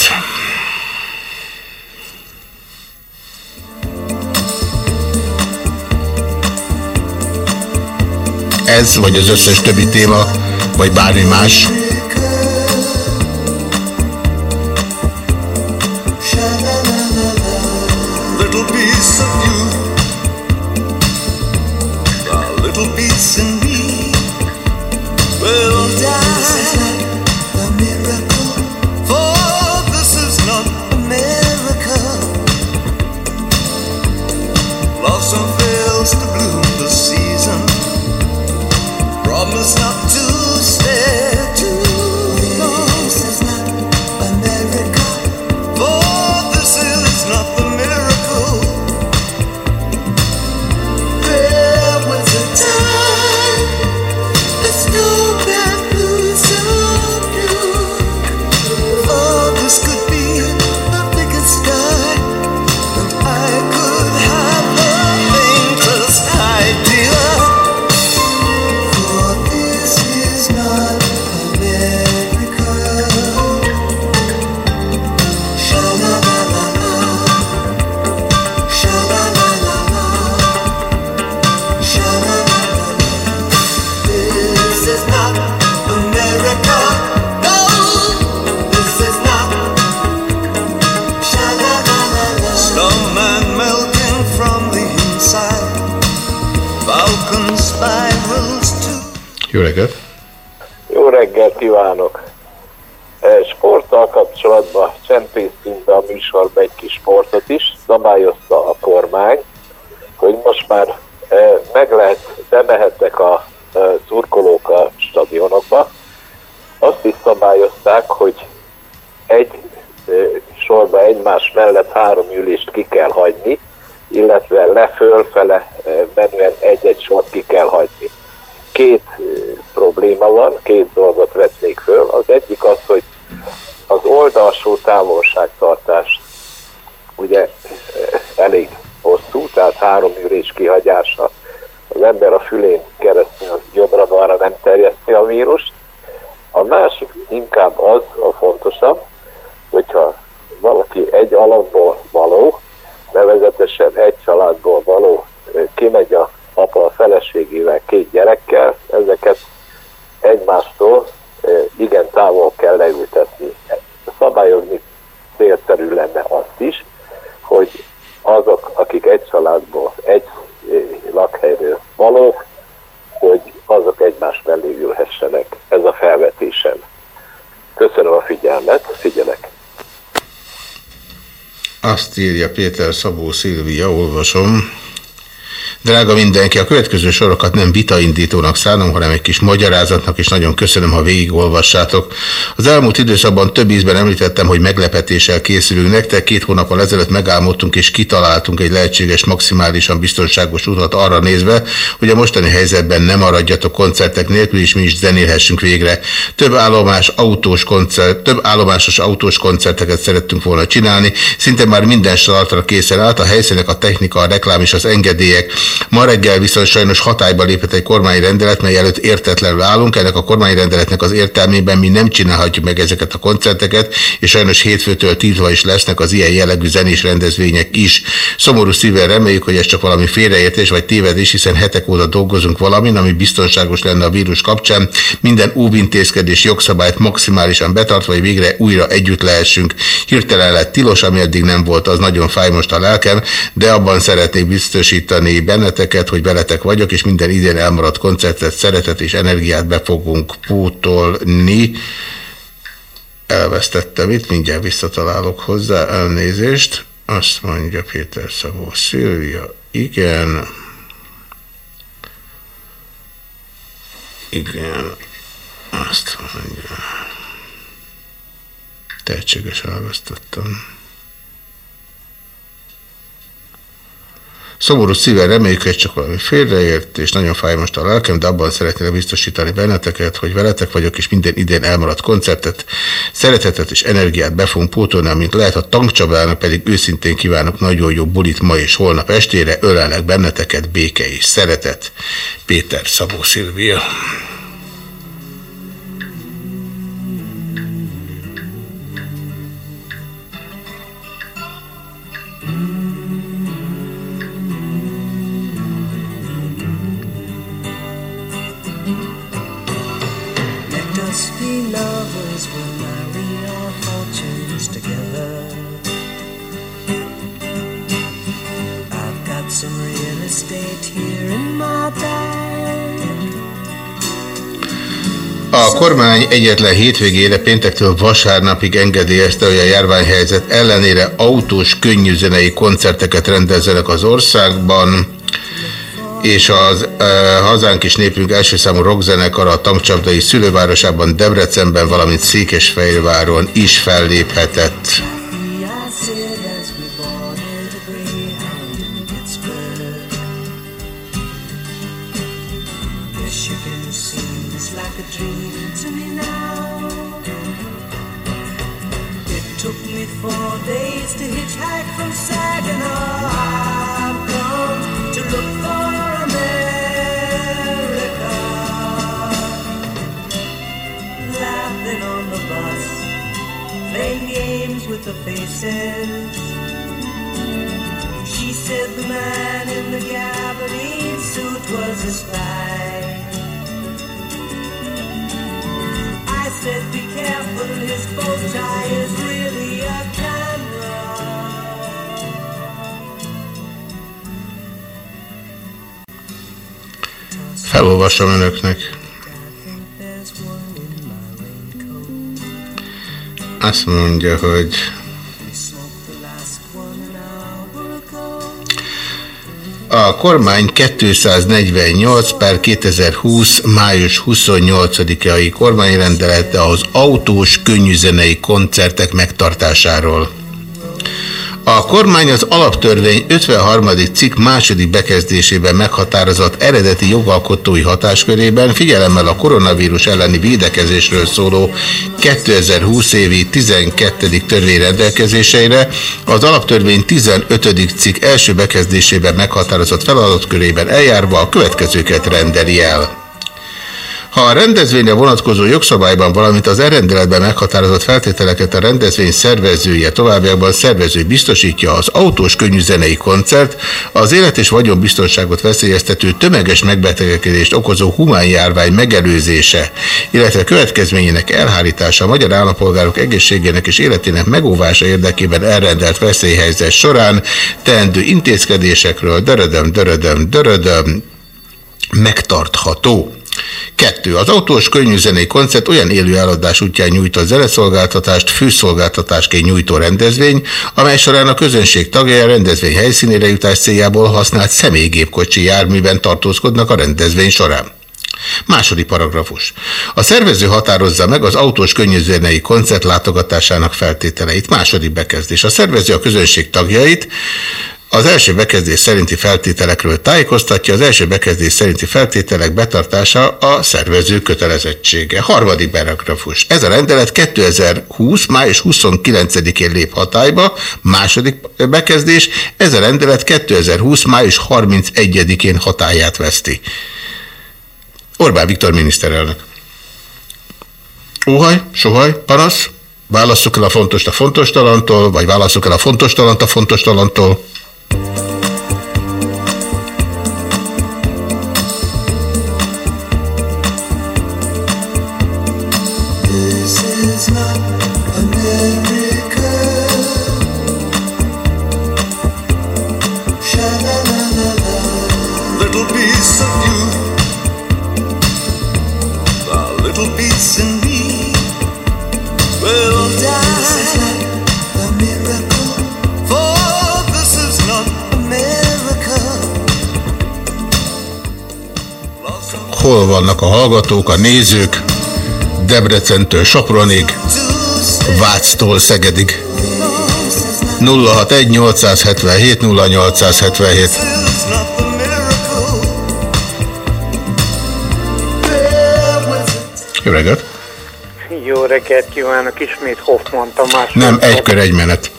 Ez, vagy az összes többi téma, vagy bármi más. Írja Péter Szabó Szilvia, olvasom. Drága mindenki, a következő sorokat nem vitaindítónak szánom, hanem egy kis magyarázatnak, és nagyon köszönöm, ha végigolvassátok. Az elmúlt időszakban több ízben említettem, hogy meglepetéssel készülünk nektek. Két hónappal ezelőtt megálmodtunk és kitaláltunk egy lehetséges, maximálisan biztonságos utat arra nézve, hogy a mostani helyzetben nem maradjatok koncertek nélkül, és mi is zenélhessünk végre. Több állomás autós koncert, több állomásos autós koncerteket szerettünk volna csinálni. Szinte már minden startra készen állt, a helyszínek, a technika, a reklám és az engedélyek. Ma reggel viszont sajnos hatályba lépett egy kormányrendelet, mely előtt értetlenül állunk. Ennek a kormányrendeletnek az értelmében mi nem csinálhatjuk meg ezeket a koncerteket, és sajnos hétfőtől tiltva is lesznek az ilyen jellegű zenés rendezvények is. Szomorú szívvel reméljük, hogy ez csak valami félreértés vagy tévedés, hiszen hetek óta dolgozunk valamin, ami biztonságos lenne a vírus kapcsán. Minden óvintézkedés jogszabályt maximálisan betartva, hogy végre újra együtt lehessünk. Hirtelen lett tilos, ami eddig nem volt, az nagyon fáj most a lelkem, de abban szeretnék biztosítani benneteket, hogy veletek vagyok, és minden idén elmaradt koncertet, szeretet és energiát be fogunk pótolni. Elvesztettem itt, mindjárt visszatalálok hozzá, elnézést. Azt mondja Péter Szabó Szilvia, igen. Igen. Azt mondja. Tehetségesen elvesztettem. Szomorú szívvel reméljük, hogy csak valami félreért, és nagyon fáj most a lelkem, de abban szeretném biztosítani benneteket, hogy veletek vagyok, és minden idén elmaradt koncertet, szeretetet és energiát be fogunk pótolni, amint lehet a tankcsabának, pedig őszintén kívánok nagyon jó bulit ma és holnap estére, ölelnek benneteket, béke és szeretet. Péter Szabó Szilvia. A kormány egyetlen hétvégére péntektől vasárnapig engedélyezte, hogy a járványhelyzet ellenére autós könnyűzenei koncerteket rendezzenek az országban, és az e, hazánk és népünk első számú rockzenekar a tankcsapdai szülővárosában, Debrecenben, valamint Székesfehérváron is felléphetett. Hogy a kormány 248 per 2020 május 28-ai kormányrendelete az autós könnyűzenei koncertek megtartásáról. A kormány az alaptörvény 53. cikk második bekezdésében meghatározott eredeti jogalkotói hatáskörében figyelemmel a koronavírus elleni védekezésről szóló 2020 évi 12. törvény rendelkezéseire az alaptörvény 15. cikk első bekezdésében meghatározott feladatkörében eljárva a következőket rendeli el. Ha a rendezvényre vonatkozó jogszabályban, valamint az elrendeletben meghatározott feltételeket a rendezvény szervezője továbbiakban szervező biztosítja az autós könnyűzenei koncert, az élet és vagyonbiztonságot veszélyeztető tömeges megbetegedést okozó humán járvány megelőzése, illetve következményének elhárítása a magyar állampolgárok egészségének és életének megóvása érdekében elrendelt veszélyhelyzet során teendő intézkedésekről dörödöm, dörödöm, dörödöm, megtartható. Kettő. Az autós könnyűzenei koncert olyan élő eladás útján nyújtott zeneszolgáltatást főszolgáltatásként nyújtó rendezvény, amely során a közönség tagjai a rendezvény helyszínére jutás céljából használt személygépkocsi járműben tartózkodnak a rendezvény során. Második paragrafus. A szervező határozza meg az autós könnyűzenei koncert látogatásának feltételeit. Második bekezdés. A szervező a közönség tagjait az első bekezdés szerinti feltételekről tájékoztatja, az első bekezdés szerinti feltételek betartása a szervező kötelezettsége. Harmadik paragrafus. Ez a rendelet 2020. május 29-én lép hatályba. Második bekezdés. Ez a rendelet 2020. május 31-én hatályát veszti. Orbán Viktor miniszterelnök. Óhaj, sohaj, panasz, válasszuk el a fontos a fontos talantól, vagy válasszuk el a fontos talant a fontos talantól. Hallgatók, a nézők? Debrecentől Sopronig, Váctól Szegedig. 061 877 0877 Jó reggelt! Jó reggelt kívánok, ismét Hoffman Tamás. Nem, egy kör, egy menet.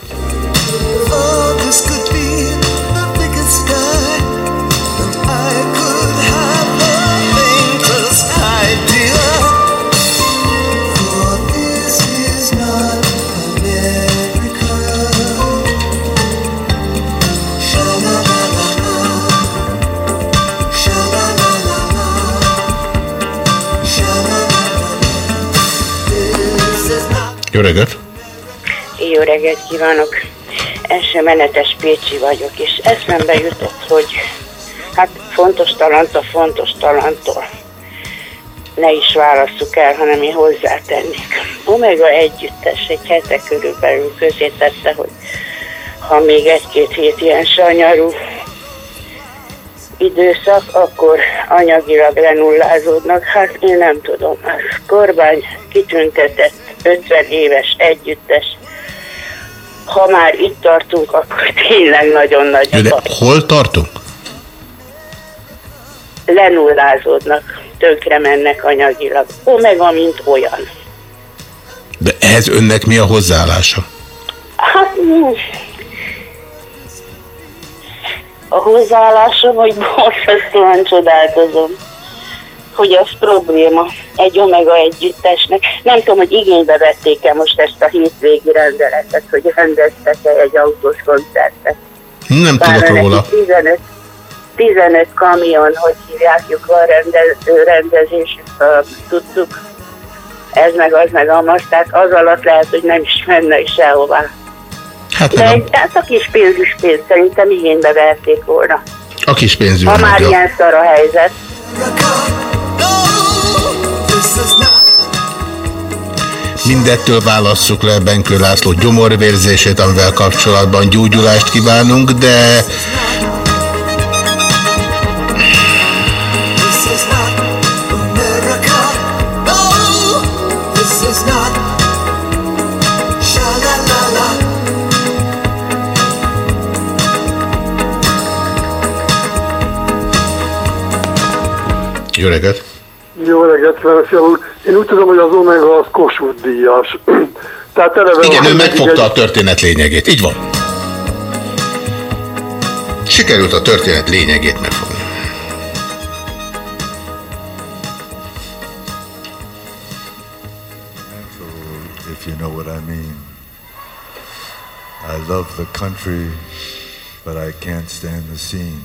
Jó reggelt! Jó reggelt kívánok! Menetes Pécsi vagyok, és eszembe jutott, hogy hát fontos talant a fontos talantól. Ne is válasszuk el, hanem én hozzátennék. Omega együttes egy hete körülbelül közé tette, hogy ha még egy-két hét ilyen sanyarú időszak, akkor anyagilag lenullázódnak. Hát én nem tudom. Az kormány kitüntetett 50 éves együttes. Ha már itt tartunk, akkor tényleg nagyon nagy de hol tartunk? Lenullázódnak, tönkre mennek anyagilag. Omega, mint olyan. De ehhez önnek mi a hozzáállása? Hát, mm, a hozzáállásom, hogy borzasztóan csodálkozom, hogy az probléma egy Omega együttesnek. Nem tudom, hogy igénybe vették-e most ezt a hétvégi rendeletet, hogy rendeztek-e egy autós koncertet. Nem Bár tudok róla. 15, 15 kamion, hogy hívják, van rende, rendezés, tudtuk. Ez meg az meg amaz, tehát az alatt lehet, hogy nem is menne sehová. Hát De nem. tehát a kis pénz is pénz, szerintem igénybe verték volna. A kis pénzű Ha már mondja. ilyen szar a helyzet. Mindettől válasszuk le Benkő László gyomorvérzését, amivel kapcsolatban gyógyulást kívánunk, de Jó reggelt! Jó reggelt, kívánok, úr. Én úgy tudom, hogy az Omega az Kossuth díjas. Tehát eleve Igen, ő egy- megfogta a történet lényegét. Így van. Sikerült a történet lényegét megfogni. if you know what I mean. I love the country, but I can't stand the scene.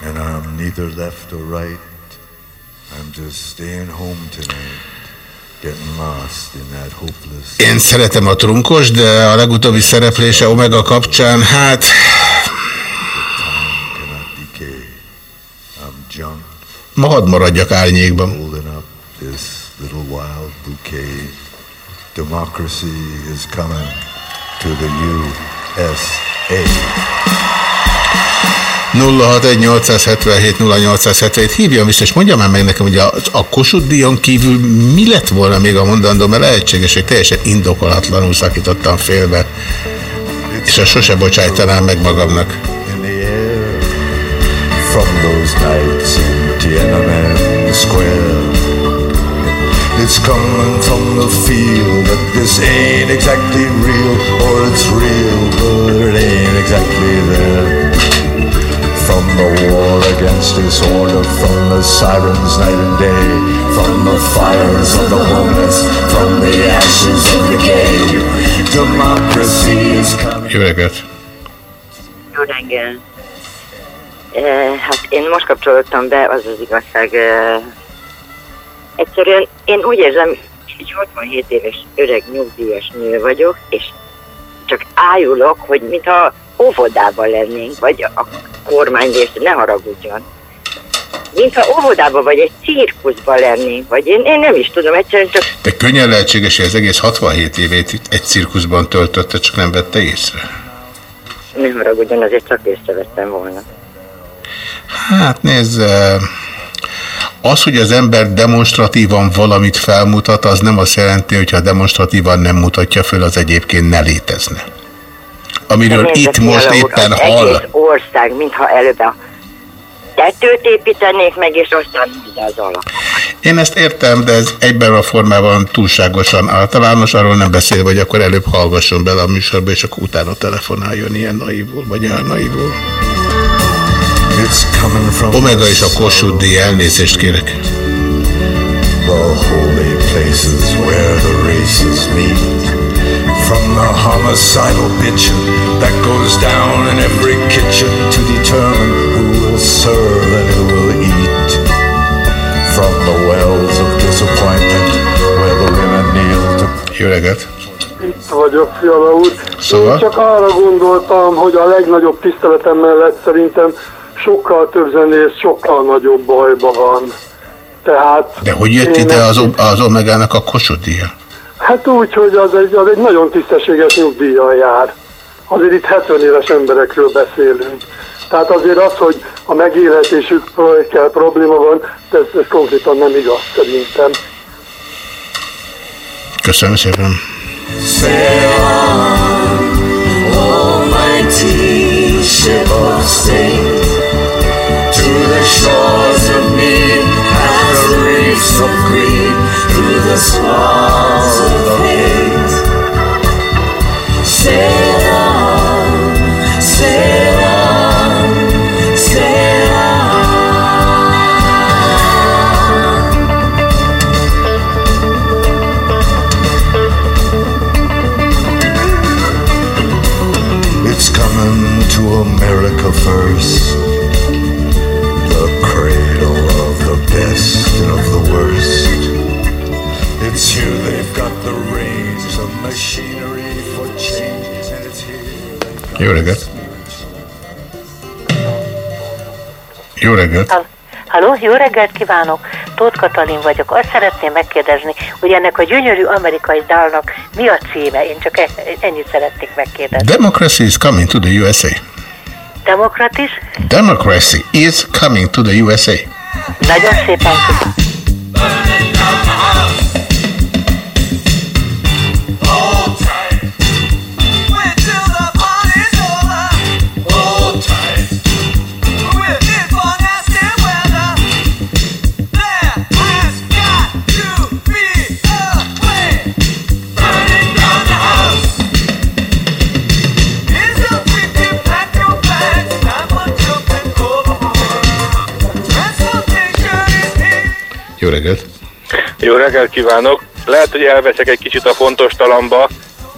And I'm neither left or right. Én szeretem a trunkos, de a legutóbbi szereplése Omega kapcsán, hát ma hadd maradjak árnyékban. Democracy is coming to the USA. 061-877-0877 hívjam vissza, és mondja már meg nekem, hogy a, a Kossuth díjon kívül mi lett volna még a mondandó, mert lehetséges, hogy teljesen indokolatlanul szakítottam félbe, és azt sose bocsájtanám meg magamnak. It's coming from the feel that this ain't exactly real, or it's real, but it ain't exactly there. From the war against disorder, from the sirens night and day, from the fires of the homeless, from the ashes of decay, democracy is coming. Jó reggelt! Jó reggel. E, hát én most kapcsolódtam be, az az igazság. E, egyszerűen én úgy érzem, egy 67 éves öreg nyugdíjas nő vagyok, és csak ájulok, hogy mintha óvodában lennénk, vagy a kormány része, ne haragudjon. Mintha óvodában vagy egy cirkuszban lennénk, vagy én, én nem is tudom, egyszerűen csak De könnyen lehetséges, hogy az egész 67 évét itt egy cirkuszban töltötte, csak nem vette észre. ne haragudjon, azért csak észrevettem volna. Hát nézd, az, hogy az ember demonstratívan valamit felmutat, az nem azt jelenti, hogy ha demonstratívan nem mutatja föl, az egyébként ne létezne. Amiről De itt most éppen az hall. egész ország, mintha előbb a tetőt építenék meg, és aztán az alap. Én ezt értem, de ez egyben a formában túlságosan általános, arról nem beszél, hogy akkor előbb hallgasson bele a műsorba, és akkor utána telefonáljon ilyen naivul, vagy coming from Omega és a Kossuth díj, elnézést kérek. the holy places where the races meet. Homicidal bitching that goes down in every kitchen to determine who will serve and who will eat. From the wells of disappointment where the women kneel to Jó reggelt! Itt vagyok, Fiala úr. Szóval? Én csak arra gondoltam, hogy a legnagyobb tiszteletem mellett szerintem sokkal több zenész, sokkal nagyobb bajban van. Tehát... De hogy jött ide az, az Omegának a Kossuth díja? Hát úgy, hogy az egy, az egy nagyon tisztességes nyugdíjjal jár. Azért itt 70 éves emberekről beszélünk. Tehát azért az, hogy a megélhetésükkel probléma van, ez, ez konkrétan nem igaz szerintem. Köszönöm szépen. Sail on, oh mighty ship of state, to the shores of need, past the reefs of through the swalls of hate. Jó reggelt! Jó reggelt! Hal- Halló, jó reggelt kívánok! Tóth Katalin vagyok. Azt szeretném megkérdezni, hogy ennek a gyönyörű amerikai dalnak mi a címe? Én csak e- ennyit szeretnék megkérdezni. Democracy is coming to the USA. Demokratis? Democracy is coming to the USA. Nagyon szépen köszönöm. Reggelt! Jó reggelt kívánok! Lehet, hogy elveszek egy kicsit a fontos talamba.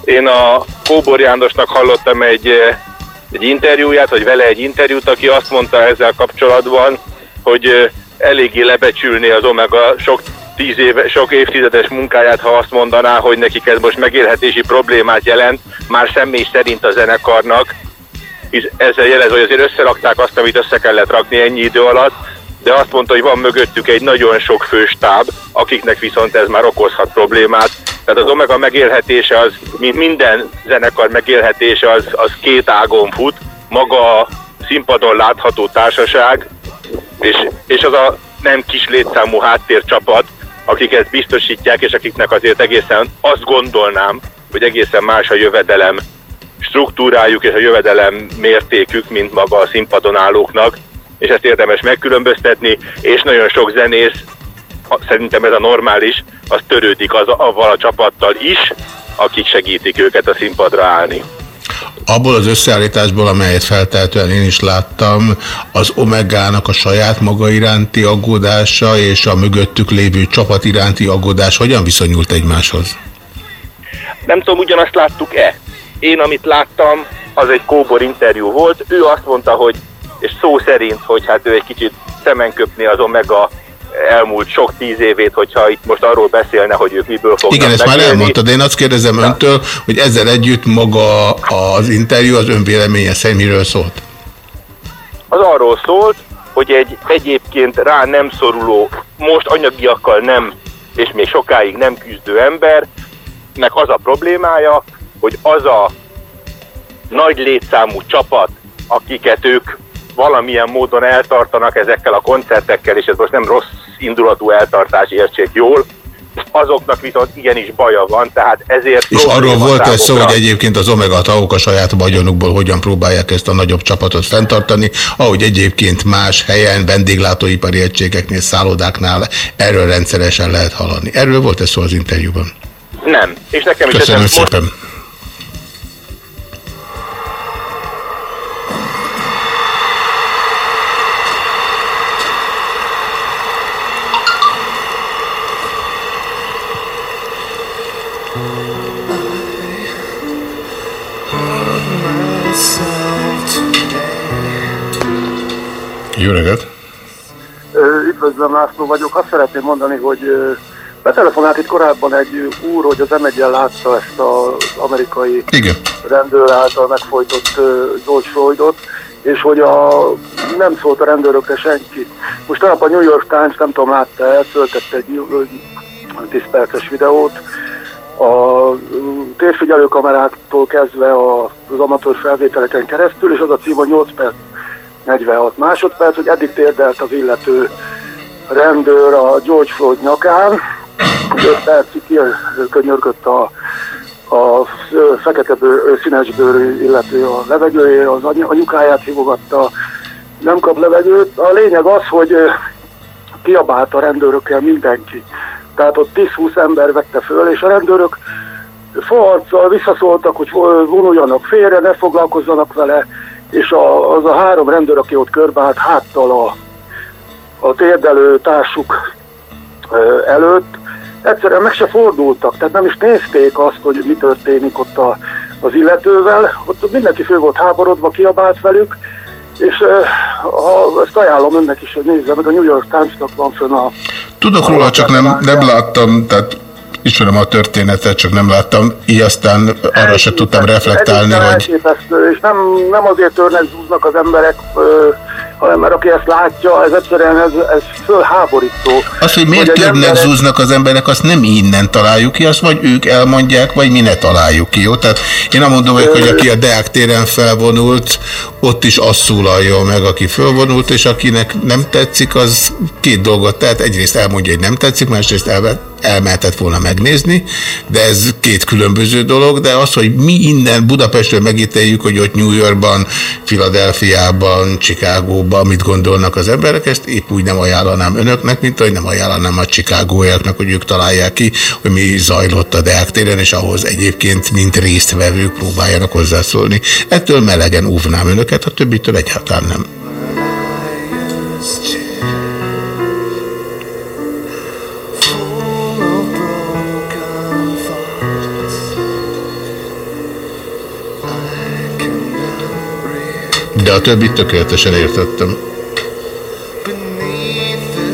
Én a Kóbor Jánosnak hallottam egy, eh, egy interjúját, vagy vele egy interjút, aki azt mondta ezzel kapcsolatban, hogy eh, eléggé lebecsülni az Omega sok tíz éve, sok évtizedes munkáját, ha azt mondaná, hogy nekik ez most megélhetési problémát jelent, már személy szerint a zenekarnak, hisz ezzel jelez, hogy azért összerakták azt, amit össze kellett rakni ennyi idő alatt, de azt mondta, hogy van mögöttük egy nagyon sok főstáb, akiknek viszont ez már okozhat problémát. Tehát az Omega megélhetése az, mint minden zenekar megélhetése, az, az két ágon fut. Maga a színpadon látható társaság, és, és az a nem kis létszámú háttércsapat, akik ezt biztosítják, és akiknek azért egészen azt gondolnám, hogy egészen más a jövedelem struktúrájuk és a jövedelem mértékük, mint maga a színpadon állóknak, és ezt érdemes megkülönböztetni, és nagyon sok zenész, szerintem ez a normális, az törődik az, avval a csapattal is, akik segítik őket a színpadra állni. Abból az összeállításból, amelyet feltehetően én is láttam, az Omegának a saját maga iránti aggódása és a mögöttük lévő csapat iránti aggódás hogyan viszonyult egymáshoz? Nem tudom, ugyanazt láttuk-e? Én, amit láttam, az egy kóbor interjú volt. Ő azt mondta, hogy, és szó szerint, hogy hát ő egy kicsit szemen köpni az Omega elmúlt sok tíz évét, hogyha itt most arról beszélne, hogy ők miből fognak Igen, ezt már megélni. elmondtad, de én azt kérdezem öntől, hogy ezzel együtt maga az interjú az önvéleménye szerint miről szólt? Az arról szólt, hogy egy egyébként rá nem szoruló, most anyagiakkal nem, és még sokáig nem küzdő embernek az a problémája, hogy az a nagy létszámú csapat, akiket ők valamilyen módon eltartanak ezekkel a koncertekkel, és ez most nem rossz indulatú eltartás, értsék jól, azoknak viszont igenis baja van, tehát ezért... És arról volt ez szó, hogy egyébként az Omega tagok a saját vagyonukból hogyan próbálják ezt a nagyobb csapatot fenntartani, ahogy egyébként más helyen, vendéglátóipari egységeknél, szállodáknál erről rendszeresen lehet hallani. Erről volt ez szó az interjúban. Nem. És nekem is Köszönöm ezen most Jó reggelt! Üdvözlöm, László vagyok. Azt szeretném mondani, hogy betelefonált itt korábban egy úr, hogy az m látta ezt az amerikai Igen. rendőr által megfojtott George Floydot, és hogy a, nem szólt a rendőrökre senki. Most a New York Times, nem tudom, látta el, föltette egy ö, 10 perces videót, a ö, térfigyelőkamerától kezdve az amatőr felvételeken keresztül, és az a cím a 8 perc 46 másodperc, hogy eddig térdelt az illető rendőr a George Floyd nyakán, 5 percig könyörgött a, a fekete bőr, színes bőrű illető a levegője, az any- anyukáját hívogatta, nem kap levegőt. A lényeg az, hogy kiabált a rendőrökkel mindenki. Tehát ott 10-20 ember vette föl, és a rendőrök faarccal visszaszóltak, hogy vonuljanak félre, ne foglalkozzanak vele, és a, az a három rendőr, aki ott körbeállt háttal a, a térdelő társuk előtt, egyszerűen meg se fordultak, tehát nem is nézték azt, hogy mi történik ott a, az illetővel. Ott mindenki fő volt háborodva, kiabált velük, és ha, ezt ajánlom önnek is, hogy nézze meg, a New York Times-nak van fönn a Tudok róla, csak nem, nem láttam, tehát ismerem a történetet, csak nem láttam, így aztán arra se tudtam reflektálni, hogy és nem, nem azért törnek, zúznak az emberek, ö, hanem mert aki ezt látja, ez egyszerűen ez, ez fölháborító. az, hogy miért egy többnek emberek- zúznak az emberek, azt nem innen találjuk ki, azt vagy ők elmondják, vagy mi ne találjuk ki, jó? Tehát én nem mondom, meg, hogy aki a Deák téren felvonult, ott is azt szólalja meg, aki felvonult, és akinek nem tetszik, az két dolgot tehet. Egyrészt elmondja, hogy nem tetszik, másrészt el, elmehetett volna megnézni, de ez két különböző dolog, de az, hogy mi innen Budapestről megítéljük, hogy ott New Yorkban, Filadelfiában, Chicagóban mit gondolnak az emberek, ezt épp úgy nem ajánlanám önöknek, mint ahogy nem ajánlanám a Chicagóiaknak, hogy ők találják ki, hogy mi zajlott a Deák téren, és ahhoz egyébként mint résztvevők próbáljanak hozzászólni. Ettől melegen óvnám önöket, a többitől egyáltalán nem. De a többit tökéletesen értettem. Beneath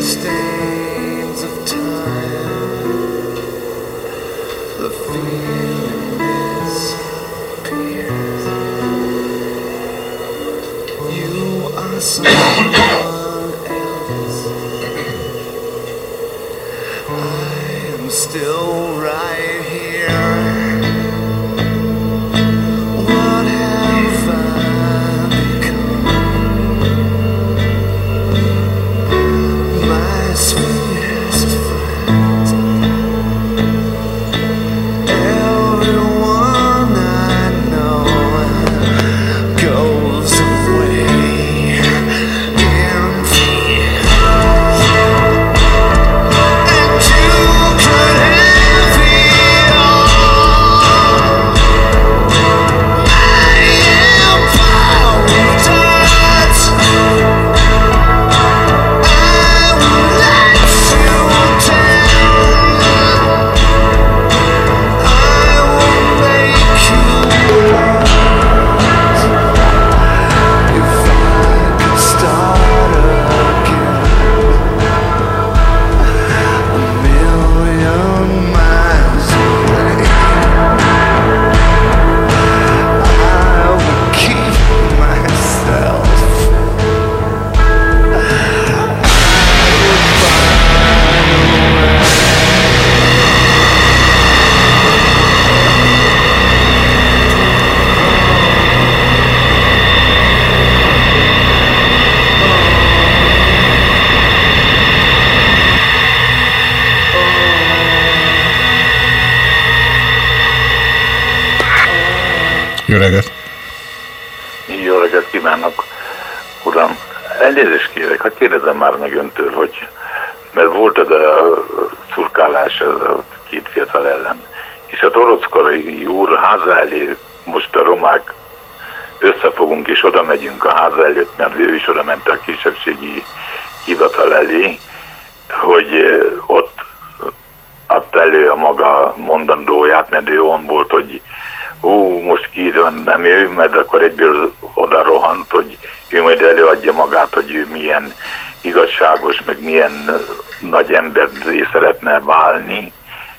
ő, mert akkor egyből oda rohant, hogy ő majd előadja magát, hogy ő milyen igazságos, meg milyen nagy emberré szeretne válni.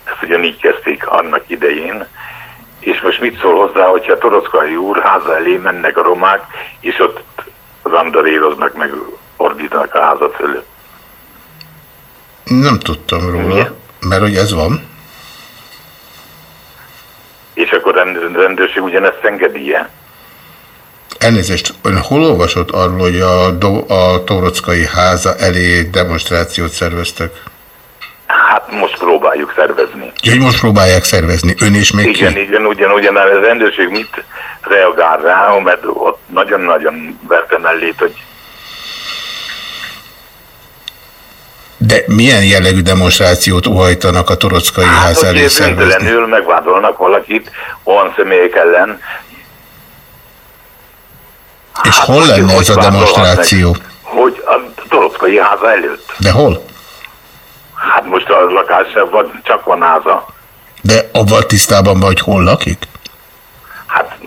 Ezt ugyanígy kezdték annak idején. És most mit szól hozzá, hogyha Torockai úr háza elé mennek a romák, és ott randaléroznak, meg ordítanak a háza fölött. Nem tudtam róla, mert hogy ez van. És akkor a rend- rendőrség ugyanezt engedi-e? Elnézést, ön hol olvasott arról, hogy a, do, a Torockai háza elé demonstrációt szerveztek? Hát most próbáljuk szervezni. Úgyhogy most próbálják szervezni. Ön is még igen, ki? igen, ugyan, ugyan a rendőrség mit reagál rá, mert ott nagyon-nagyon verte mellét, hogy De milyen jellegű demonstrációt óhajtanak a Torockai ház elé szervezni? megvádolnak valakit olyan személyek ellen. És hol lenne ez a demonstráció? Hogy a Torockai háza előtt. De hol? Hát most a lakásában csak van háza. De abban tisztában van, hogy hol lakik? Hát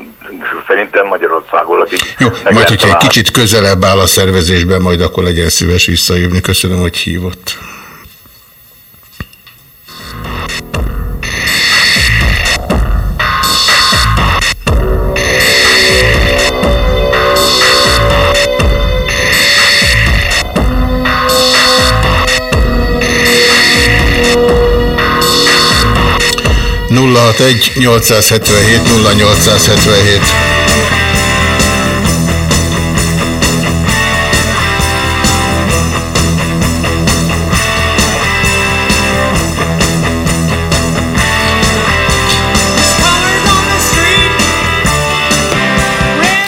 szerintem Magyarországon lakik. Jó, Meg majd hogyha egy kicsit közelebb áll a szervezésben, majd akkor legyen szíves visszajövni. Köszönöm, hogy hívott. Nulla hat egy 877 0877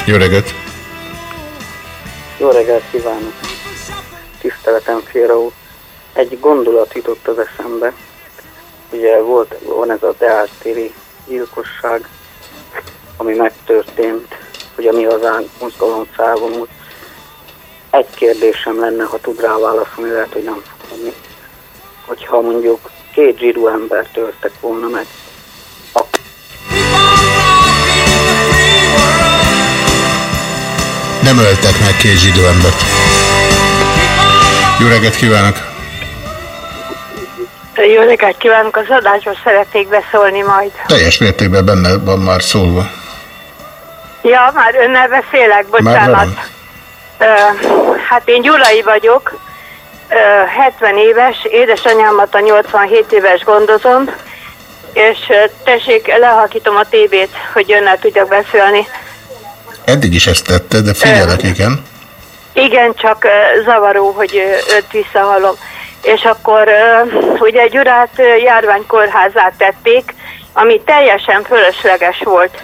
Jó reggelt! Jó reggelt kívánok! Tiszteletem Féra úr. Egy gondolat jutott az eszembe. Ugye volt, van ez a Deáltéri gyilkosság, ami megtörtént, hogy a mi hazánk mozgalom felvonult. Egy kérdésem lenne, ha tud rá válaszolni, lehet, hogy nem fog. Hogyha mondjuk két zsidó embert törtek volna meg, Nem öltek meg két zsidó embert. Jó reggelt kívánok! Jó reggelt kívánok, az adásban szeretnék beszólni majd. Teljes mértékben benne van már szólva. Ja, már önnel beszélek, bocsánat. Ö, hát én Gyulai vagyok, ö, 70 éves, édesanyámat a 87 éves gondozom, és tessék, lehakítom a tévét, hogy önnel tudjak beszélni. Eddig is ezt tette, de figyelek, igen. Igen, csak zavaró, hogy őt visszahallom. És akkor ugye Gyurát járványkórházát tették, ami teljesen fölösleges volt.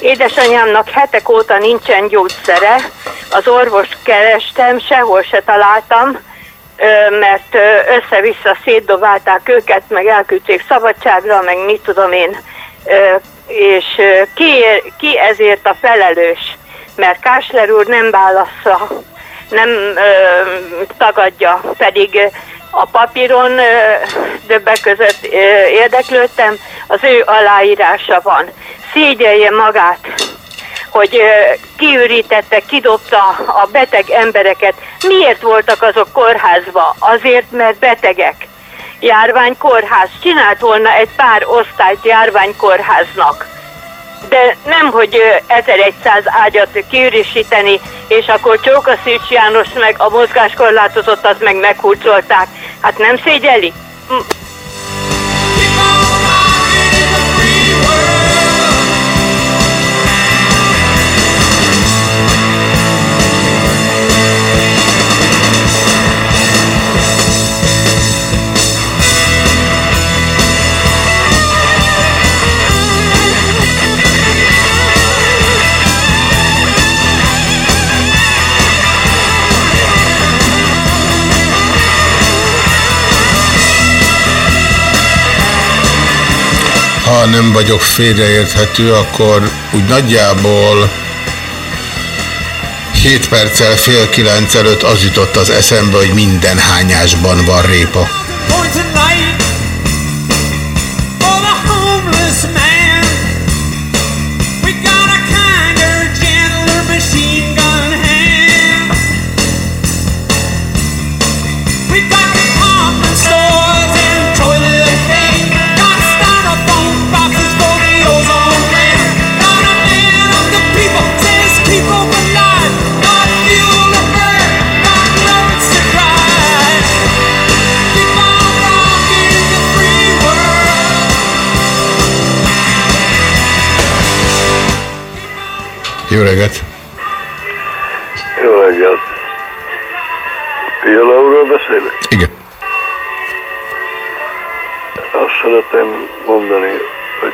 Édesanyámnak hetek óta nincsen gyógyszere, az orvos kerestem, sehol se találtam, mert össze-vissza szétdobálták őket, meg elküldték szabadságra, meg mit tudom én. És ki, ki ezért a felelős? Mert Kásler úr nem válassza, nem tagadja, pedig a papíron többek között érdeklődtem, az ő aláírása van. Szégyelje magát, hogy kiürítette, kidobta a beteg embereket. Miért voltak azok kórházba? Azért, mert betegek. Járványkórház. Csinált volna egy pár osztályt járványkórháznak. De nem, hogy ö, 1100 ágyat kiürisíteni, és akkor Csóka Szűcs János meg a mozgáskorlátozottat meg meghurcolták. Hát nem szégyeli? Ha nem vagyok félreérthető, akkor úgy nagyjából 7 perccel fél kilenc előtt az jutott az eszembe, hogy minden hányásban van répa. Jó reggelt! Jó reggelt! Fiala úrral beszélek? Igen. Azt szeretném mondani, hogy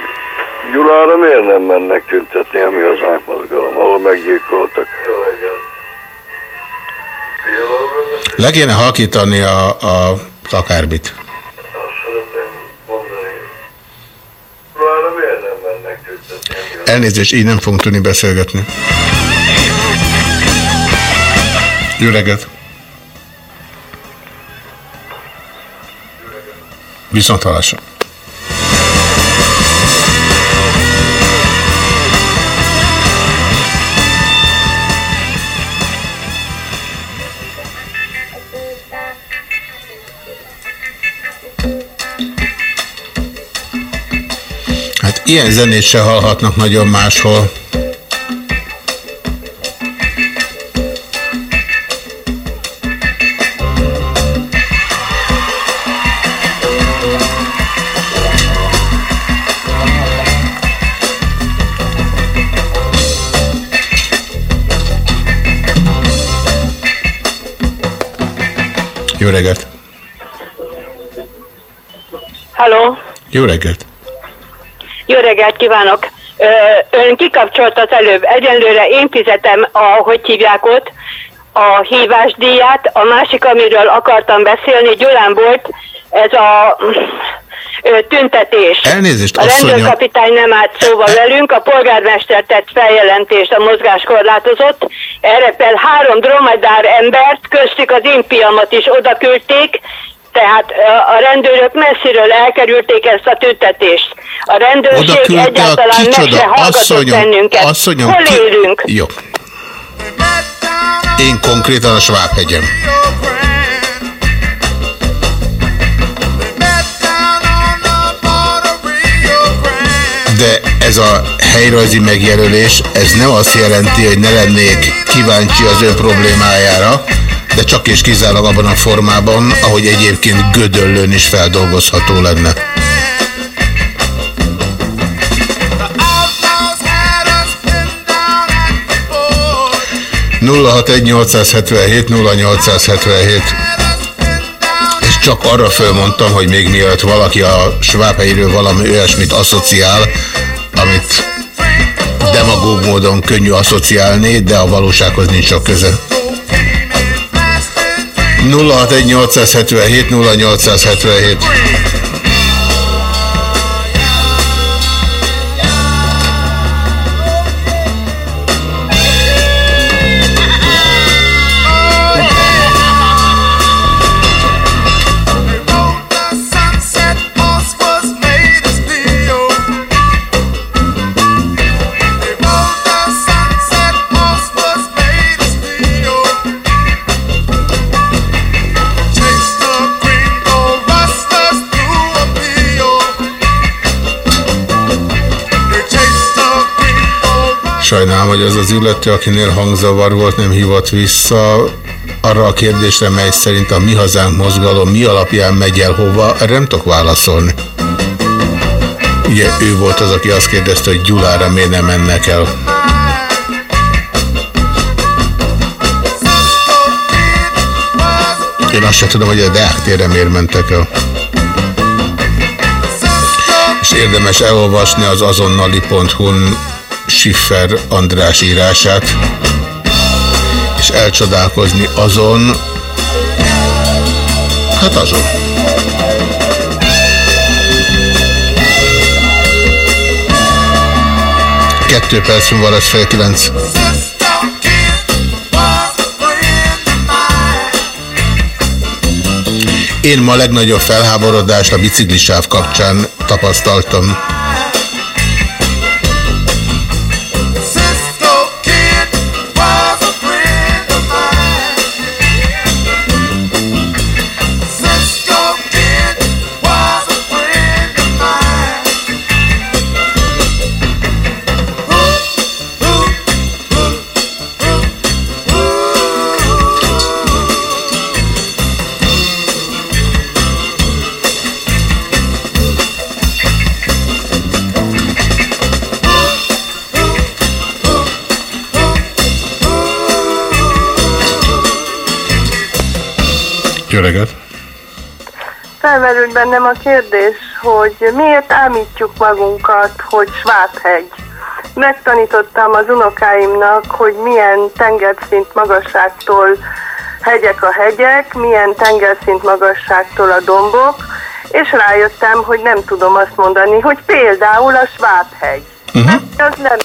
Gyulára miért nem mennek tüntetni a mi hazánk mozgalom, ahol meggyilkoltak? Jó reggelt! Le kéne halkítani a, a akármit. Gyulára miért nem mennek tüntetni a mi Elnézést, így nem fogunk tudni beszélgetni. Jó reggelt! Viszont hallásra. Ilyen zenét se hallhatnak nagyon máshol. Jó reggelt! Halló, Jó reggelt! Jó reggelt kívánok! Ön kikapcsolt az előbb. Egyenlőre én fizetem a, hogy hívják ott, a hívásdíját. A másik, amiről akartam beszélni, Gyulán volt ez a tüntetés. Elnézést, A rendőrkapitány nem állt szóba velünk, a polgármester tett feljelentést a mozgáskorlátozott. Erre fel három dromedár embert, köztük az én fiamat is oda küldték, tehát a rendőrök messziről elkerülték ezt a tüntetést. A rendőrség küldte a egyáltalán meg se kicsoda, hallgatott asszonyom, bennünket. asszonyom, Hol ki- élünk? Jó. Én konkrétan a Svábhegyem. De ez a helyrajzi megjelölés, ez nem azt jelenti, hogy ne lennék kíváncsi az ön problémájára, de csak és kizárólag abban a formában, ahogy egyébként Gödöllőn is feldolgozható lenne. 061 0877 és csak arra fölmondtam, hogy még mielőtt valaki a Svábhelyről valami olyasmit asszociál, amit demagóg módon könnyű asszociálni, de a valósághoz nincs sok köze. 061 877 0877 Sajnálom, hogy az az illető, akinél hangzavar volt, nem hívott vissza arra a kérdésre, mely szerint a Mi Hazánk mozgalom mi alapján megy el hova, erre nem tudok válaszolni. Ugye ő volt az, aki azt kérdezte, hogy Gyulára miért nem mennek el. Én azt sem tudom, hogy a Deák térre miért mentek el. És érdemes elolvasni az azonnali.hu-n Schiffer András írását, és elcsodálkozni azon, hát azon. Kettő perc múlva lesz fél kilenc. Én ma a legnagyobb felháborodást a biciklisáv kapcsán tapasztaltam. Jó reggelt! Felmerült bennem a kérdés, hogy miért ámítjuk magunkat, hogy Svábhegy. Megtanítottam az unokáimnak, hogy milyen tengerszint magasságtól hegyek a hegyek, milyen tengerszint magasságtól a dombok, és rájöttem, hogy nem tudom azt mondani, hogy például a Svábhegy. Uh-huh. Az nem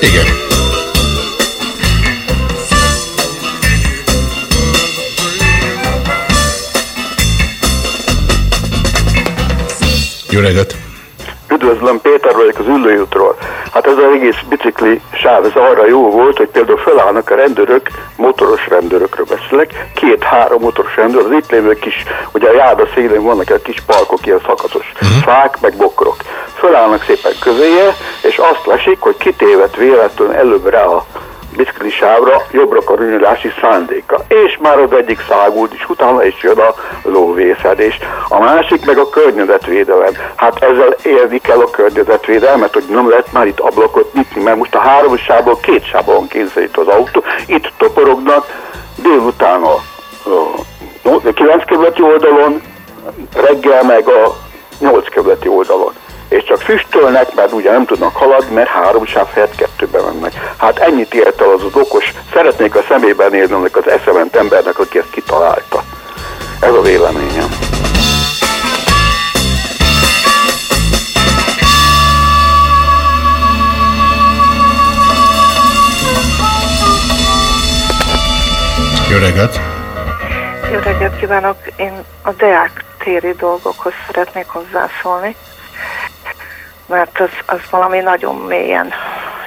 Igen. Jó reggelt! Üdvözlöm, Péter vagyok az Üllőjútról. Hát ez az egész bicikli sáv, ez arra jó volt, hogy például felállnak a rendőrök, motoros rendőrökről beszélek, két-három motoros rendőr, az itt lévő kis, ugye a járda szélén vannak egy kis parkok, ilyen szakaszos, fák, meg bokrok. Fölállnak szépen közéje, és azt lesik, hogy kitévet véletlenül előbb rá a bicikli sávra jobbra karinyolási szándéka. És már az egyik szágult, és utána is jön a lóvészedés. A másik meg a környezetvédelem. Hát ezzel érni kell a környezetvédelmet, hogy nem lehet már itt ablakot nyitni, mert most a három sávból két van kényszerít az autó. Itt toporognak délután a, a 9 kerületi oldalon, reggel meg a 8 kerületi oldalon és csak füstölnek, mert ugye nem tudnak haladni, mert három sáv helyett kettőbe mennek. Hát ennyit ért el az az okos, szeretnék a szemében érni annak az eszement embernek, aki ezt kitalálta. Ez a véleményem. Jó reggelt! Jó reggelt kívánok! Én a Deák téri dolgokhoz szeretnék hozzászólni, mert az, az valami nagyon mélyen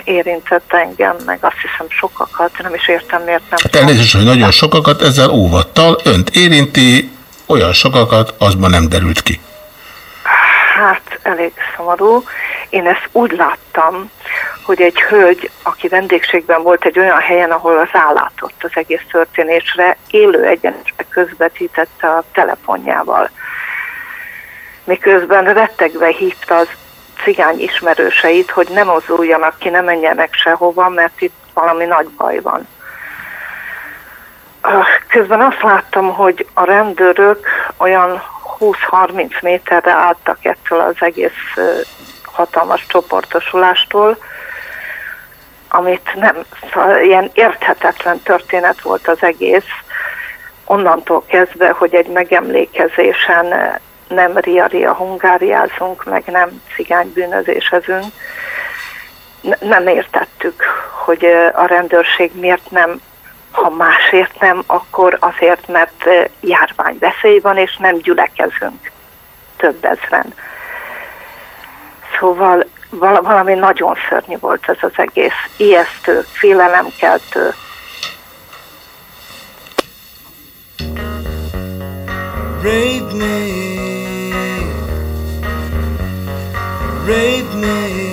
érintett engem, meg azt hiszem sokakat, nem is értem miért nem. Hát elnézést, hogy nagyon sokakat ezzel óvattal, önt érinti, olyan sokakat, azban nem derült ki. Hát elég szomorú. Én ezt úgy láttam, hogy egy hölgy, aki vendégségben volt egy olyan helyen, ahol az állátott az egész történésre, élő egyenesbe közvetítette a telefonjával. Miközben rettegve hívta az cigány ismerőseit, hogy ne mozduljanak ki, ne menjenek sehova, mert itt valami nagy baj van. Közben azt láttam, hogy a rendőrök olyan 20-30 méterre álltak ettől az egész hatalmas csoportosulástól, amit nem, szóval ilyen érthetetlen történet volt az egész, onnantól kezdve, hogy egy megemlékezésen nem ria-ria hungáriázunk, meg nem cigánybűnözésezünk, nem értettük, hogy a rendőrség miért nem, ha másért nem, akkor azért, mert járványveszély van, és nem gyülekezünk több ezren. Szóval val- valami nagyon szörnyű volt ez az egész. Ijesztő, félelemkeltő. Rape me, rape me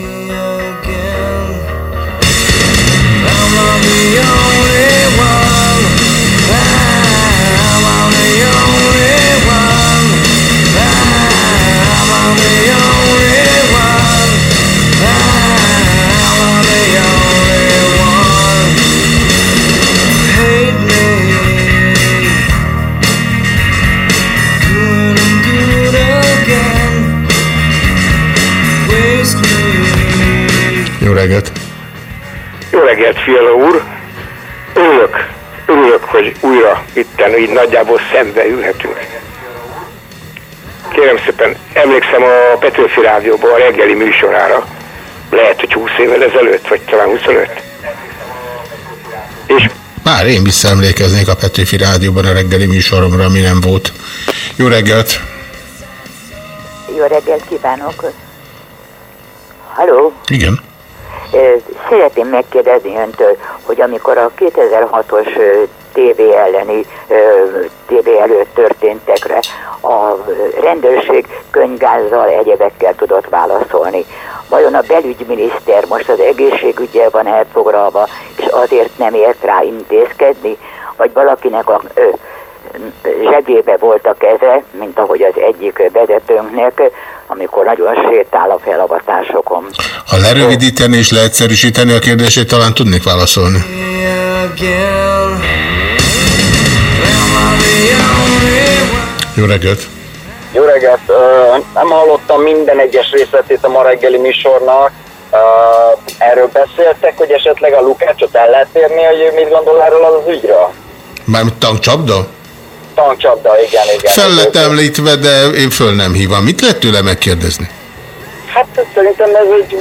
reggelt! Jó reggelt, Fiala úr! Örülök, örülök, hogy újra itten így nagyjából szembe ülhetünk. Kérem szépen, emlékszem a Petőfi Rádióban a reggeli műsorára, lehet, hogy 20 évvel ezelőtt, vagy talán 25. Már én visszaemlékeznék a Petőfi Rádióban a reggeli műsoromra, ami nem volt. Jó reggelt! Jó reggelt kívánok! Halló! Igen. Szeretném megkérdezni öntől, hogy amikor a 2006-os ö, TV elleni TV előtt történtekre a rendőrség könyvgázzal, egyebekkel tudott válaszolni. Vajon a belügyminiszter most az egészségügyel van elfoglalva, és azért nem ért rá intézkedni, vagy valakinek a ö, zsebébe volt a keze, mint ahogy az egyik vezetőnknek, amikor nagyon sétál a felavatásokon. Ha lerövidíteni és leegyszerűsíteni a kérdését, talán tudnék válaszolni. Jó reggelt! Jó reggelt! Nem hallottam minden egyes részletét a ma reggeli műsornak. Ö, Erről beszéltek, hogy esetleg a Lukácsot el lehet érni, hogy ő mit gondol erről az ügyről? Mármint tankcsapda? Tankcsapda, igen, igen. Fel lett említve, de én föl nem hívom. Mit lehet tőle megkérdezni? Hát szerintem ez egy,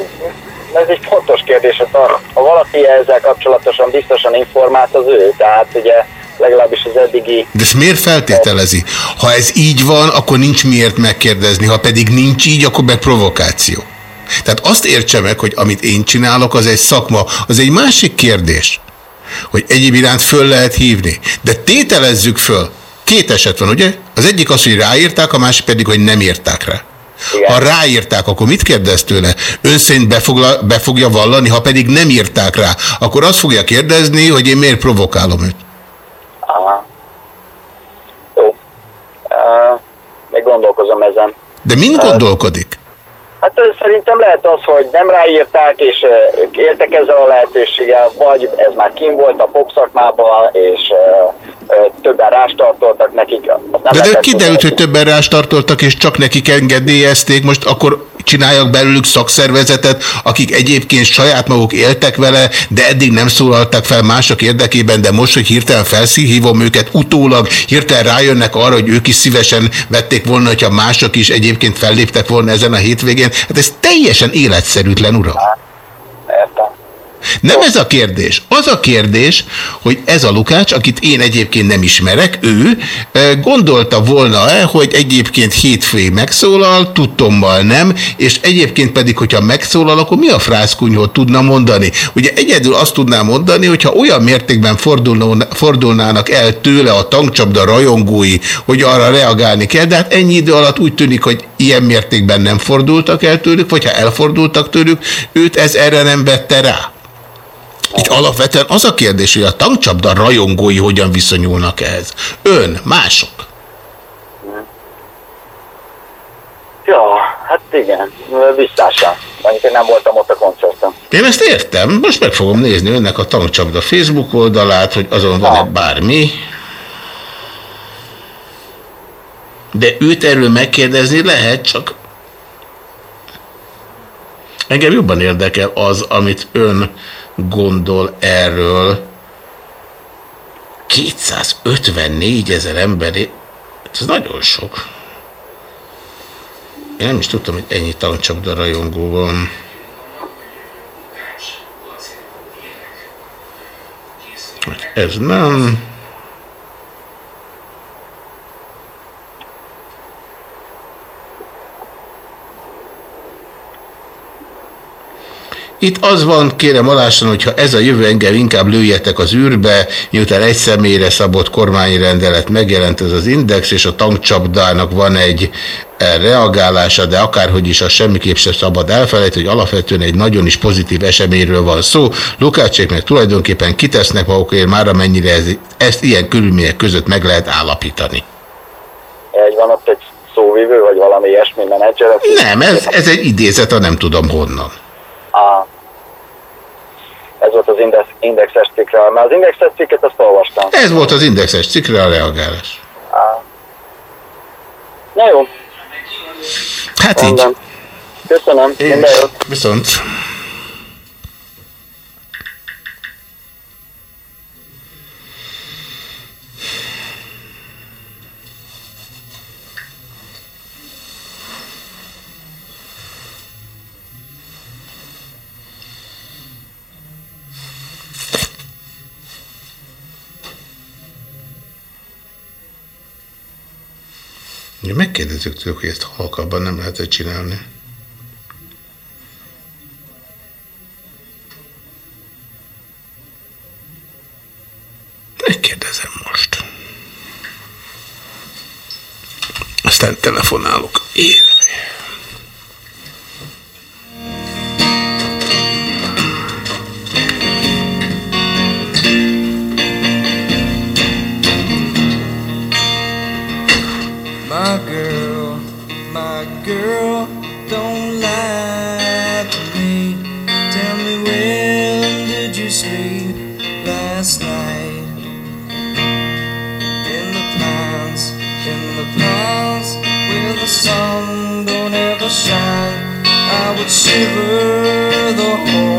ez egy fontos kérdés. Hát ha, ha valaki ezzel kapcsolatosan biztosan informált, az ő. Tehát ugye legalábbis az eddigi De ezt miért feltételezi? Ha ez így van, akkor nincs miért megkérdezni, ha pedig nincs így, akkor meg provokáció. Tehát azt értse meg, hogy amit én csinálok, az egy szakma, az egy másik kérdés, hogy egyéb iránt föl lehet hívni. De tételezzük föl, két eset van, ugye? Az egyik az, hogy ráírták, a másik pedig, hogy nem írták rá. Ha ráírták, akkor mit kérdez tőle? Ön szerint befogla, be fogja vallani, ha pedig nem írták rá, akkor azt fogja kérdezni, hogy én miért provokálom őt. Aha. Jó. Uh, még gondolkozom ezen. De mind gondolkodik? Hát szerintem lehet az, hogy nem ráírták, és éltek ezzel a lehetőséggel, vagy ez már kim volt a pop szakmában, és többen rástartoltak nekik. Azt nem De, de kiderült, hogy többen rástartoltak, és csak nekik engedélyezték, most akkor csináljak belőlük szakszervezetet, akik egyébként saját maguk éltek vele, de eddig nem szólaltak fel mások érdekében, de most, hogy hirtelen felszívhívom őket, utólag hirtelen rájönnek arra, hogy ők is szívesen vették volna, hogyha mások is egyébként felléptek volna ezen a hétvégén. Hát ez teljesen életszerűtlen, uram. Nem ez a kérdés. Az a kérdés, hogy ez a Lukács, akit én egyébként nem ismerek, ő gondolta volna-e, hogy egyébként hétfői megszólal, tudtommal nem, és egyébként pedig, hogyha megszólal, akkor mi a frászkunyhot tudna mondani? Ugye egyedül azt tudná mondani, hogyha olyan mértékben fordulnának el tőle a tankcsapda rajongói, hogy arra reagálni kell, de hát ennyi idő alatt úgy tűnik, hogy ilyen mértékben nem fordultak el tőlük, vagy ha elfordultak tőlük, őt ez erre nem vette rá. Így alapvetően az a kérdés, hogy a tankcsapda rajongói hogyan viszonyulnak ehhez. Ön, mások. Ja, hát igen, visszással. Mondjuk én nem voltam ott a koncerten. Én ezt értem, most meg fogom nézni önnek a tankcsapda Facebook oldalát, hogy azon van-e bármi. De őt erről megkérdezni lehet, csak engem jobban érdekel az, amit ön gondol erről. 254 ezer emberi, ez nagyon sok. Én nem is tudtam, hogy ennyi tankcsapda rajongó van. Hogy Ez nem. Itt az van, kérem alássan, hogyha ez a jövő engem inkább lőjetek az űrbe, miután egy személyre szabott kormányi rendelet megjelent ez az index, és a tankcsapdának van egy eh, reagálása, de akárhogy is az semmiképp sem szabad elfelejteni, hogy alapvetően egy nagyon is pozitív eseményről van szó. Lukácsék meg tulajdonképpen kitesznek magukért már, amennyire ez, ezt ilyen körülmények között meg lehet állapítani. Egy van ott egy szóvivő, vagy valami ilyesmi menedzser. Nem, ez, ez egy idézet, a nem tudom honnan. Á, ez volt az index, indexes cikkre, mert az indexes cikket azt olvastam. Ez volt az indexes cikkre a reagálás. Á. Na jó. Hát így. Rendben. Köszönöm, minden jót. Viszont. Ugye megkérdezzük tőlük, hogy ezt halkabban nem lehet csinálni. Megkérdezem most. Aztán telefonálok. Én. Don't lie to me. Tell me when did you sleep last night? In the pines, in the pines, where the sun don't ever shine. I would shiver the whole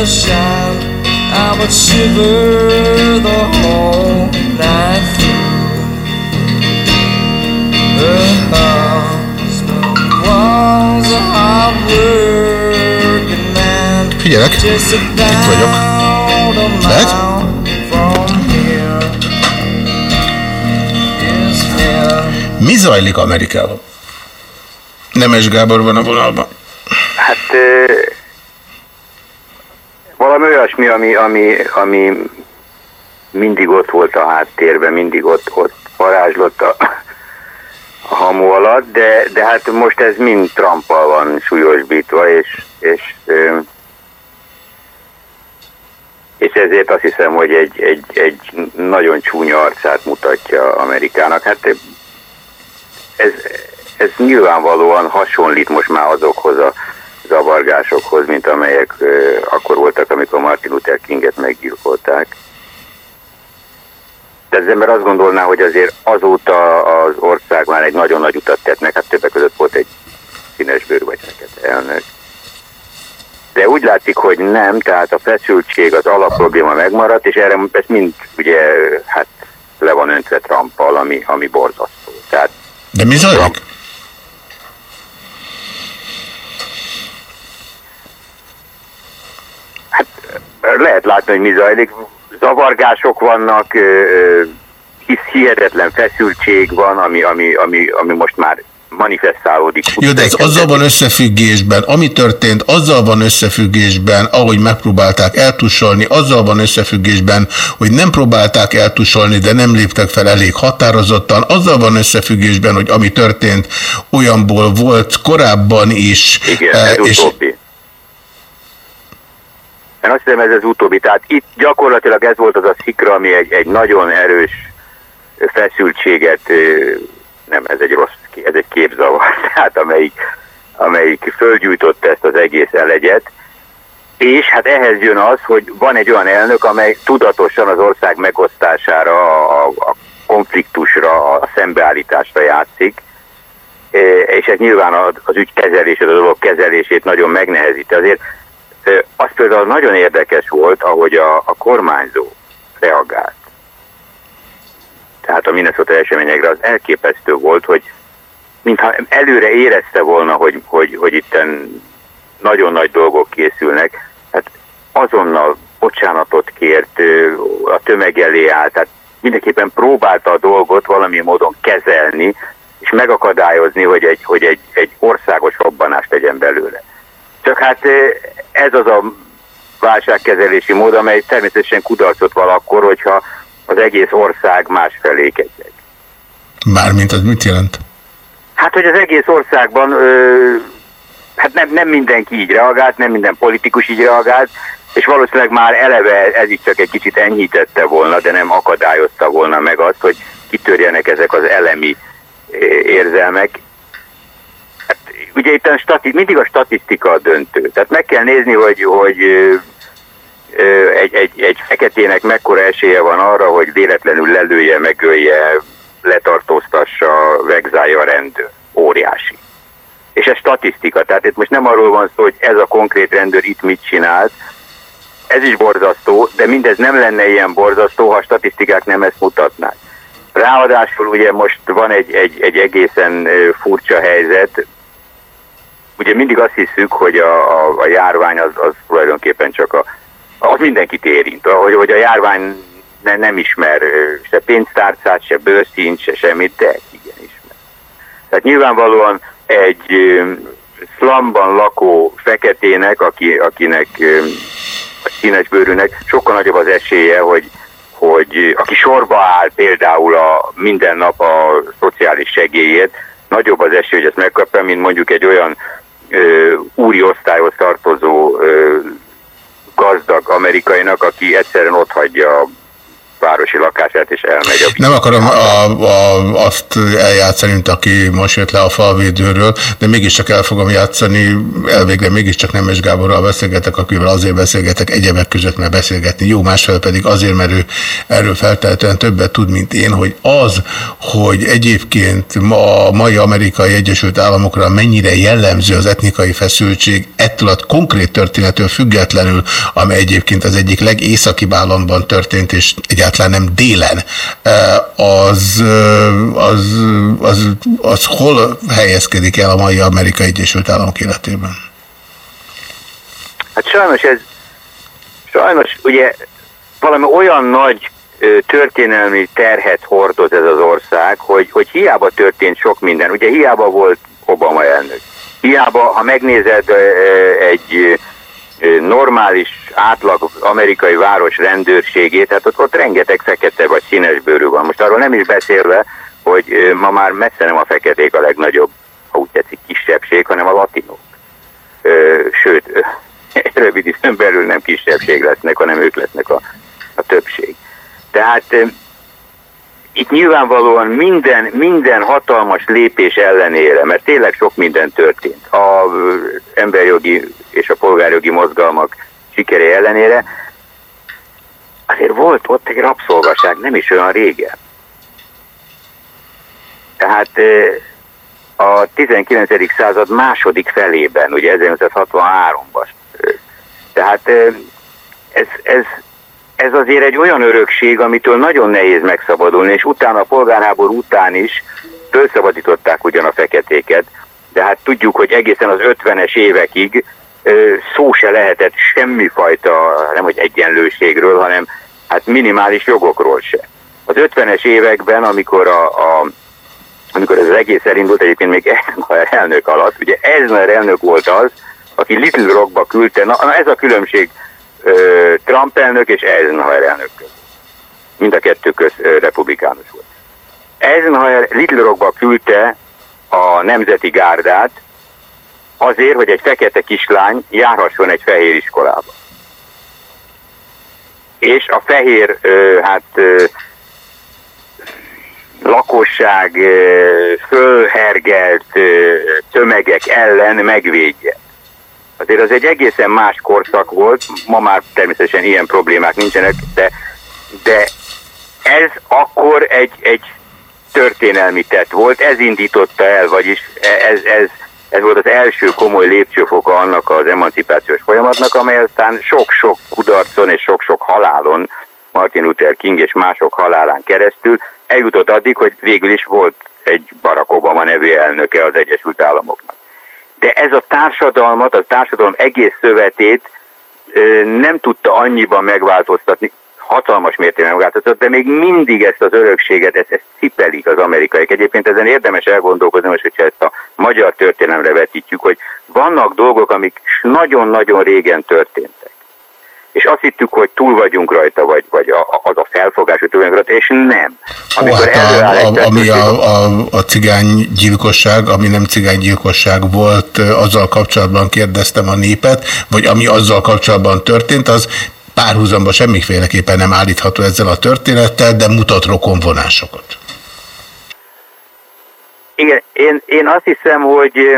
ever shine. I would shiver the whole night through. The hard man. Figyelek, Just itt vagyok. Lehet? Mi zajlik Amerikában? Nemes Gábor van a vonalban. Hát valami olyasmi, ami, ami, ami mindig ott volt a háttérben, mindig ott, ott varázslott a, a hamu alatt, de, de hát most ez mind Trumpal van súlyosbítva, és, és, és ezért azt hiszem, hogy egy, egy, egy nagyon csúnya arcát mutatja Amerikának. Hát ez, ez nyilvánvalóan hasonlít most már azokhoz a zavargásokhoz, mint amelyek akkor voltak, amikor Martin Luther Kinget meggyilkolták. Tehát az ember azt gondolná, hogy azért azóta az ország már egy nagyon nagy utat tett meg, hát többek között volt egy színes bőr vagy fekete elnök. De úgy látszik, hogy nem, tehát a feszültség, az alapprobléma megmaradt, és erre ez mind ugye, hát le van öntve Trumpal, ami, ami borzasztó. Tehát De mi zajlik? Lehet látni, hogy mi zajlik. Zavargások vannak, hisz hihetetlen feszültség van, ami, ami, ami, ami most már manifestálódik. Jó, de ez azzal van összefüggésben, ami történt, azzal van összefüggésben, ahogy megpróbálták eltusolni, azzal van összefüggésben, hogy nem próbálták eltusolni, de nem léptek fel elég határozottan, azzal van összefüggésben, hogy ami történt, olyanból volt korábban is. Igen, eh, ez és utóbbi. Én azt hiszem ez az utóbbi. Tehát itt gyakorlatilag ez volt az a szikra, ami egy, egy nagyon erős feszültséget, nem, ez egy rossz, ez egy képzavar, tehát amelyik, amelyik fölgyújtotta ezt az egész elegyet. És hát ehhez jön az, hogy van egy olyan elnök, amely tudatosan az ország megosztására, a, a konfliktusra, a szembeállításra játszik, és ez nyilván az, ügy kezelését, a dolog kezelését nagyon megnehezíti. Azért az például nagyon érdekes volt, ahogy a, a kormányzó reagált. Tehát a Minnesota eseményekre az elképesztő volt, hogy mintha előre érezte volna, hogy, hogy, hogy itten nagyon nagy dolgok készülnek, hát azonnal bocsánatot kért, a tömeg elé állt, tehát mindenképpen próbálta a dolgot valamilyen módon kezelni, és megakadályozni, hogy egy, hogy egy, egy országos robbanást tegyen belőle. Csak hát ez az a válságkezelési mód, amely természetesen kudarcot val akkor, hogyha az egész ország másfelé kezd. Mármint az mit jelent? Hát, hogy az egész országban, ö, hát nem, nem mindenki így reagált, nem minden politikus így reagált, és valószínűleg már eleve ez is csak egy kicsit enyhítette volna, de nem akadályozta volna meg azt, hogy kitörjenek ezek az elemi érzelmek. Hát, ugye itt a stati- mindig a statisztika a döntő. Tehát meg kell nézni, hogy, hogy egy, egy, egy feketének mekkora esélye van arra, hogy véletlenül lelője, megölje, letartóztassa, vegzálja a rendőr. Óriási. És ez statisztika, tehát itt most nem arról van szó, hogy ez a konkrét rendőr itt mit csinált, ez is borzasztó, de mindez nem lenne ilyen borzasztó, ha a statisztikák nem ezt mutatnák. Ráadásul ugye most van egy, egy, egy egészen furcsa helyzet, ugye mindig azt hiszük, hogy a, a, a járvány az, az tulajdonképpen csak a, az mindenkit érint, hogy, hogy a járvány ne, nem ismer se pénztárcát, se bőrszínt, se semmit, de igen ismer. Tehát nyilvánvalóan egy ö, szlamban lakó feketének, aki, akinek színes bőrűnek sokkal nagyobb az esélye, hogy, hogy aki sorba áll például a minden nap a szociális segélyét, nagyobb az esély, hogy ezt megkapja, mint mondjuk egy olyan ö, úri osztályhoz tartozó ö, gazdag amerikainak, aki egyszerűen ott hagyja városi lakását és elmegy a Nem akarom a, a, azt eljátszani, mint aki most jött le a falvédőről, de mégiscsak el fogom játszani, elvégre mégiscsak Nemes Gáborral beszélgetek, akivel azért beszélgetek egyebek között, mert beszélgetni jó, másfél pedig azért, mert ő erről feltehetően többet tud, mint én, hogy az, hogy egyébként ma a mai amerikai Egyesült Államokra mennyire jellemző az etnikai feszültség, ettől a konkrét történettől függetlenül, amely egyébként az egyik legészakibb államban történt, és egyáltalán nem délen, az, az, az, az hol helyezkedik el a mai Amerikai Egyesült Államok életében? Hát sajnos ez, sajnos ugye valami olyan nagy történelmi terhet hordoz ez az ország, hogy, hogy hiába történt sok minden. Ugye hiába volt Obama elnök. Hiába, ha megnézed egy normális, átlag amerikai város rendőrségét, hát ott, ott rengeteg fekete vagy színes bőrű van. Most arról nem is beszélve, hogy ma már messze nem a feketék a legnagyobb, ha úgy tetszik, kisebbség, hanem a latinok. Sőt, rövid időn belül nem kisebbség lesznek, hanem ők lesznek a, a többség. Tehát itt nyilvánvalóan minden, minden hatalmas lépés ellenére, mert tényleg sok minden történt, a emberjogi és a polgárjogi mozgalmak sikere ellenére, azért volt ott egy rabszolgaság nem is olyan régen. Tehát a 19. század második felében, ugye 1963-ban. Tehát ez, ez, ez azért egy olyan örökség, amitől nagyon nehéz megszabadulni, és utána a polgárháború után is felszabadították ugyan a feketéket, de hát tudjuk, hogy egészen az 50-es évekig szó se lehetett semmifajta, nem hogy egyenlőségről, hanem hát minimális jogokról se. Az 50-es években, amikor a, a amikor ez az egész elindult, egyébként még Eisenhower elnök alatt, ugye Eisenhower elnök volt az, aki Little Rockba küldte, na, na ez a különbség Trump elnök és Eisenhower elnök között. Mind a kettő köz republikánus volt. Eisenhower Little Rockba küldte a nemzeti gárdát azért, hogy egy fekete kislány járhasson egy fehér iskolába. És a fehér, hát lakosság fölhergelt tömegek ellen megvédje. Azért az egy egészen más korszak volt, ma már természetesen ilyen problémák nincsenek, de, de ez akkor egy, egy történelmi tett volt, ez indította el, vagyis ez, ez, ez volt az első komoly lépcsőfoka annak az emancipációs folyamatnak, amely aztán sok-sok kudarcon és sok-sok halálon, Martin Luther King és mások halálán keresztül eljutott addig, hogy végül is volt egy Barack Obama nevű elnöke az Egyesült Államoknak. De ez a társadalmat, a társadalom egész szövetét nem tudta annyiban megváltoztatni, hatalmas mértékben megváltozott, de még mindig ezt az örökséget, ezt, ezt cipelik az amerikaiak. Egyébként ezen érdemes elgondolkozni, most hogyha ezt a magyar történelemre vetítjük, hogy vannak dolgok, amik nagyon-nagyon régen történtek. És azt hittük, hogy túl vagyunk rajta, vagy, vagy a, az a felfogás, hogy túl vagyunk rajta, és nem. Amikor hát előáll egy a, a, ami a, a, a cigánygyilkosság, ami nem cigánygyilkosság volt, azzal kapcsolatban kérdeztem a népet, vagy ami azzal kapcsolatban történt, az párhuzamba semmiféleképpen nem állítható ezzel a történettel, de mutat rokonvonásokat. Igen, én, én azt hiszem, hogy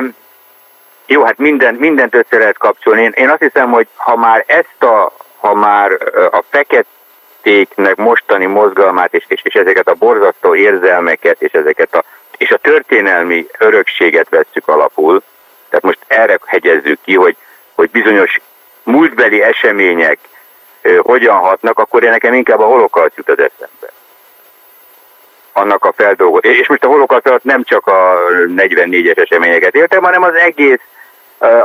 jó, hát minden, mindent össze lehet kapcsolni. Én, én azt hiszem, hogy ha már ezt a, ha már a feketéknek mostani mozgalmát és, és, és ezeket a borzasztó érzelmeket és ezeket a, és a történelmi örökséget vesszük alapul, tehát most erre hegyezzük ki, hogy, hogy bizonyos múltbeli események hogyan hatnak, akkor én nekem inkább a holokauszt jut az eszembe annak a feldolgozás. És most a holokauszt alatt nem csak a 44-es eseményeket éltem, hanem az egész,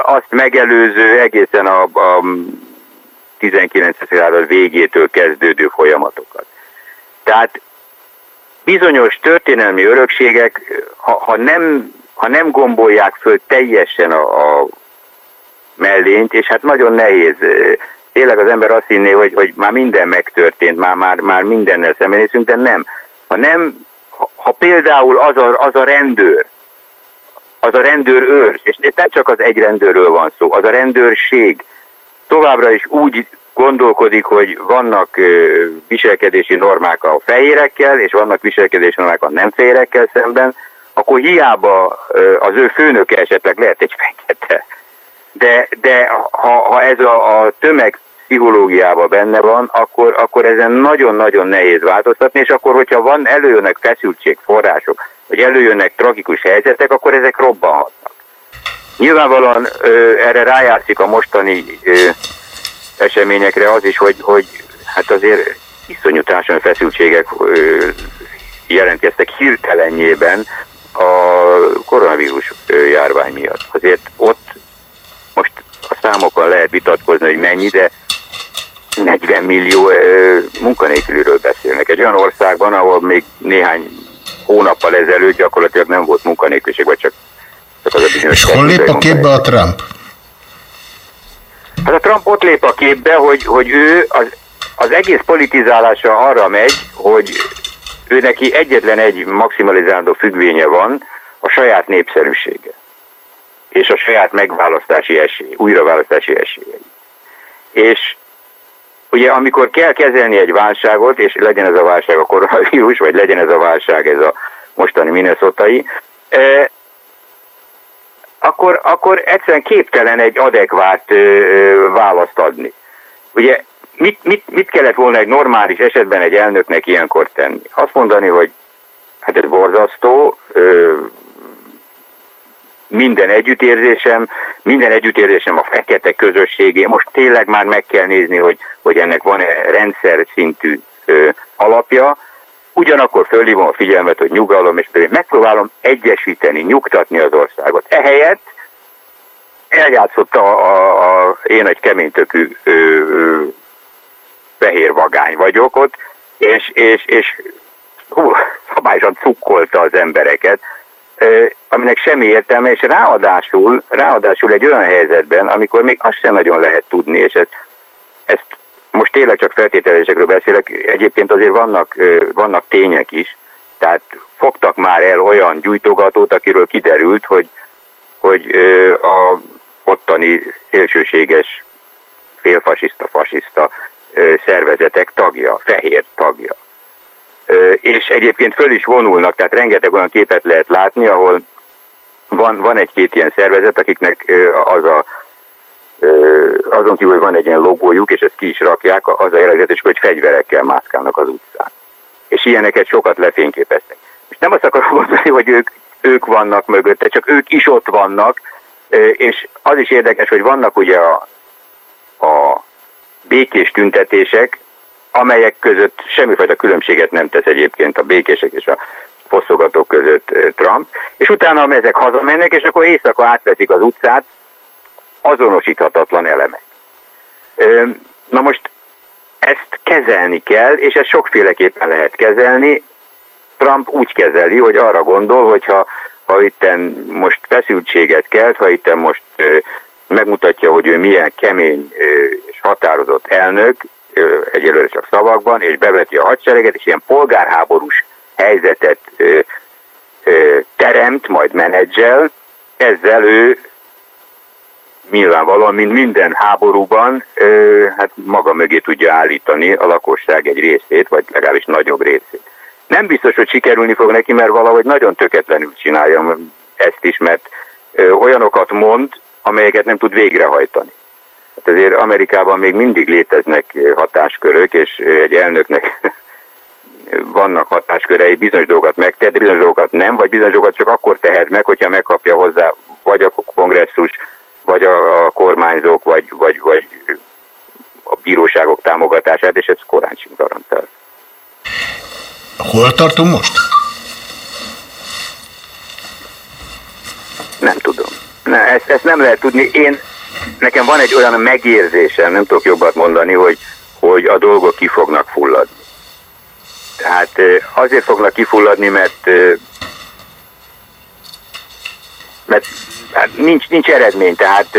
azt megelőző, egészen a, a 19. század végétől kezdődő folyamatokat. Tehát bizonyos történelmi örökségek, ha, ha, nem, ha nem gombolják föl teljesen a, a mellényt, és hát nagyon nehéz. Tényleg az ember azt hinné, hogy, hogy már minden megtörtént, már, már, már mindennel szembenézünk, de nem ha nem, ha, ha például az a, az a rendőr, az a rendőr őr, és nem csak az egy rendőrről van szó, az a rendőrség továbbra is úgy gondolkodik, hogy vannak viselkedési normák a fehérekkel, és vannak viselkedési normák a nem fehérekkel szemben, akkor hiába az ő főnöke esetleg lehet egy fekete. De, de ha, ha ez a, a tömeg pszichológiában benne van, akkor, akkor ezen nagyon-nagyon nehéz változtatni, és akkor, hogyha van előjönnek feszültségforrások, vagy előjönnek tragikus helyzetek, akkor ezek robbanhatnak. Nyilvánvalóan ö, erre rájátszik a mostani ö, eseményekre az is, hogy, hogy hát azért iszonyú társadalmi feszültségek ö, jelentkeztek hirtelenjében a koronavírus járvány miatt. Azért ott most a számokkal lehet vitatkozni, hogy mennyi, de 40 millió ö, munkanélküliről beszélnek. Egy olyan országban, ahol még néhány hónappal ezelőtt gyakorlatilag nem volt munkanélküliség, vagy csak, csak az a bizonyos És hol lép a képbe a Trump? Hát a Trump ott lép a képbe, hogy, hogy ő az, az egész politizálása arra megy, hogy ő neki egyetlen egy maximalizálandó függvénye van, a saját népszerűsége. És a saját megválasztási esély, újraválasztási esélyei. És ugye amikor kell kezelni egy válságot, és legyen ez a válság a koronavírus, vagy legyen ez a válság ez a mostani minnesotai, eh, akkor, akkor egyszerűen képtelen egy adekvát ö, választ adni. Ugye mit, mit, mit kellett volna egy normális esetben egy elnöknek ilyenkor tenni? Azt mondani, hogy hát ez borzasztó, ö, minden együttérzésem, minden együttérzésem a fekete közösségé. Most tényleg már meg kell nézni, hogy, hogy ennek van-e rendszer szintű ö, alapja. Ugyanakkor fölhívom a figyelmet, hogy nyugalom, és pedig megpróbálom egyesíteni, nyugtatni az országot. Ehelyett eljátszott a, a, a én egy keménytökű ö, ö, fehér vagány vagyok ott, és, és, és hú, szabályosan cukkolta az embereket, aminek semmi értelme, és ráadásul, ráadásul egy olyan helyzetben, amikor még azt sem nagyon lehet tudni, és ezt, ezt most tényleg csak feltételezésekről beszélek, egyébként azért vannak, vannak tények is, tehát fogtak már el olyan gyújtogatót, akiről kiderült, hogy, hogy a ottani szélsőséges félfasiszta, fasiszta szervezetek tagja, fehér tagja. És egyébként föl is vonulnak, tehát rengeteg olyan képet lehet látni, ahol van, van egy-két ilyen szervezet, akiknek az a azon kívül, hogy van egy ilyen logójuk, és ezt ki is rakják, az a jellegzetes, hogy fegyverekkel mászkálnak az utcán. És ilyeneket sokat lefényképeztek. És nem azt akarom mondani, hogy ők, ők vannak mögötte, csak ők is ott vannak, és az is érdekes, hogy vannak ugye a, a békés tüntetések, amelyek között semmifajta különbséget nem tesz egyébként a békések és a fosszogatók között ö, Trump, és utána ezek hazamennek, és akkor éjszaka átveszik az utcát azonosíthatatlan elemek. Ö, Na most ezt kezelni kell, és ezt sokféleképpen lehet kezelni. Trump úgy kezeli, hogy arra gondol, hogyha ha itten most feszültséget kelt, ha itten most ö, megmutatja, hogy ő milyen kemény és határozott elnök, egyelőre csak szavakban, és beveti a hadsereget, és ilyen polgárháborús helyzetet ö, ö, teremt, majd menedzsel, ezzel ő nyilvánvalóan, mint minden háborúban, ö, hát maga mögé tudja állítani a lakosság egy részét, vagy legalábbis nagyobb részét. Nem biztos, hogy sikerülni fog neki, mert valahogy nagyon töketlenül csinálja ezt is, mert ö, olyanokat mond, amelyeket nem tud végrehajtani. Hát azért Amerikában még mindig léteznek hatáskörök, és egy elnöknek vannak hatáskörei, bizonyos dolgokat megtehet, de bizonyos dolgokat nem, vagy bizonyos dolgokat csak akkor tehet meg, hogyha megkapja hozzá vagy a kongresszus, vagy a, a kormányzók, vagy, vagy, vagy a bíróságok támogatását, és ez korán sem garantál. Hol tartunk most? Nem tudom. Ne, ezt, ezt nem lehet tudni. Én, nekem van egy olyan megérzésem, nem tudok jobbat mondani, hogy, hogy a dolgok ki fognak fulladni. Tehát azért fognak kifulladni, mert mert hát nincs, nincs eredmény, tehát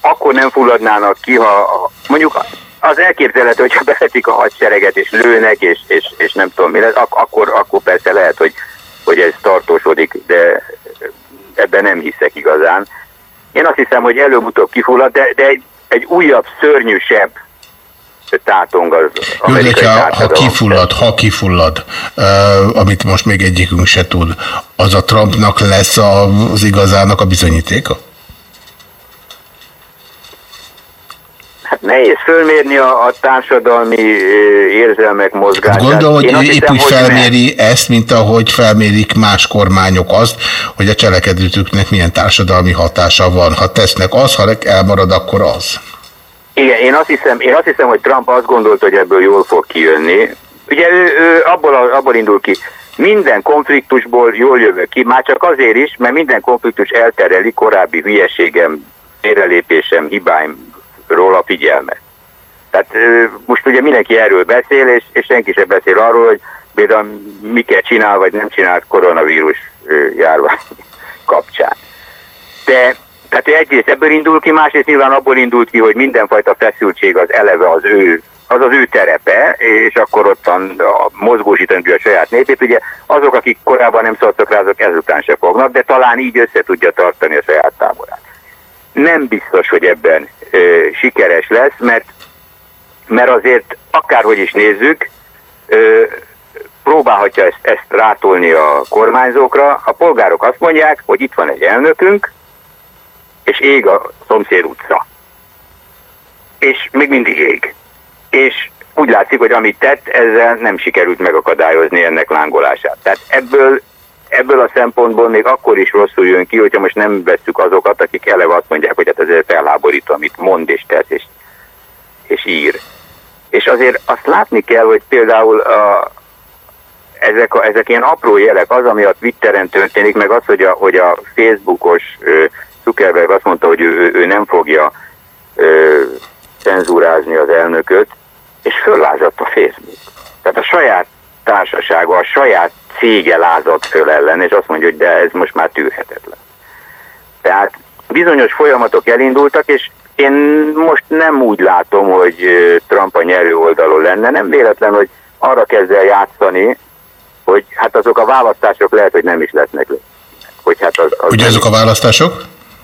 akkor nem fulladnának ki, ha mondjuk az elképzelhető, hogyha bevetik a hadsereget, és lőnek, és, és, és nem tudom mi lesz, ak- akkor, akkor persze lehet, hogy, hogy ez tartósodik, de ebben nem hiszek igazán. Én azt hiszem, hogy előbb-utóbb kifullad, de, de egy, egy újabb, szörnyűsebb tátong az Jó, de amerikai ha, kifullad, ha kifullad, uh, amit most még egyikünk se tud, az a Trumpnak lesz az igazának a bizonyítéka? Hát nehéz fölmérni a, a társadalmi érzelmek mozgását. Gondolom, hogy ő épp úgy hogy nem. felméri ezt, mint ahogy felmérik más kormányok azt, hogy a cselekedetüknek milyen társadalmi hatása van. Ha tesznek az, ha elmarad, akkor az. Igen, én azt, hiszem, én azt hiszem, hogy Trump azt gondolta, hogy ebből jól fog kijönni. Ugye ő, ő abból, abból indul ki, minden konfliktusból jól jövök ki, már csak azért is, mert minden konfliktus eltereli korábbi hülyeségem, félrelépésem, hibáimról a figyelmet. Tehát most ugye mindenki erről beszél, és, és senki sem beszél arról, hogy például miket csinál, vagy nem csinált koronavírus járvány kapcsán. De tehát egyrészt ebből indul ki, másrészt nyilván abból indult ki, hogy mindenfajta feszültség az eleve az ő, az az ő terepe, és akkor ottan mozgósítani a saját népét. Ugye azok, akik korábban nem szóltak rá, azok ezután se fognak, de talán így össze tudja tartani a saját táborát. Nem biztos, hogy ebben ö, sikeres lesz, mert, mert azért akárhogy is nézzük, ö, próbálhatja ezt, ezt rátolni a kormányzókra. A polgárok azt mondják, hogy itt van egy elnökünk, és ég a szomszéd utca. És még mindig ég. és úgy látszik, hogy amit tett, ezzel nem sikerült megakadályozni ennek lángolását. Tehát ebből, ebből a szempontból még akkor is rosszul jön ki, hogyha most nem vesszük azokat, akik eleve azt mondják, hogy hát ez felháborító, amit mond és tesz és, és ír. És azért azt látni kell, hogy például a, ezek, a, ezek ilyen apró jelek, az, ami a Twitteren történik, meg az, hogy a, hogy a Facebookos ö, Zuckerberg azt mondta, hogy ő, ő nem fogja ö, cenzúrázni az elnököt, és föllázadt a Facebook. Tehát a saját társasága, a saját cége lázadt föl ellen, és azt mondja, hogy de ez most már tűrhetetlen. Tehát bizonyos folyamatok elindultak, és én most nem úgy látom, hogy Trump a nyerő oldalon lenne, nem véletlen, hogy arra kezd el játszani, hogy hát azok a választások lehet, hogy nem is lesznek le. Hogy hát az, az Ugye azok a választások?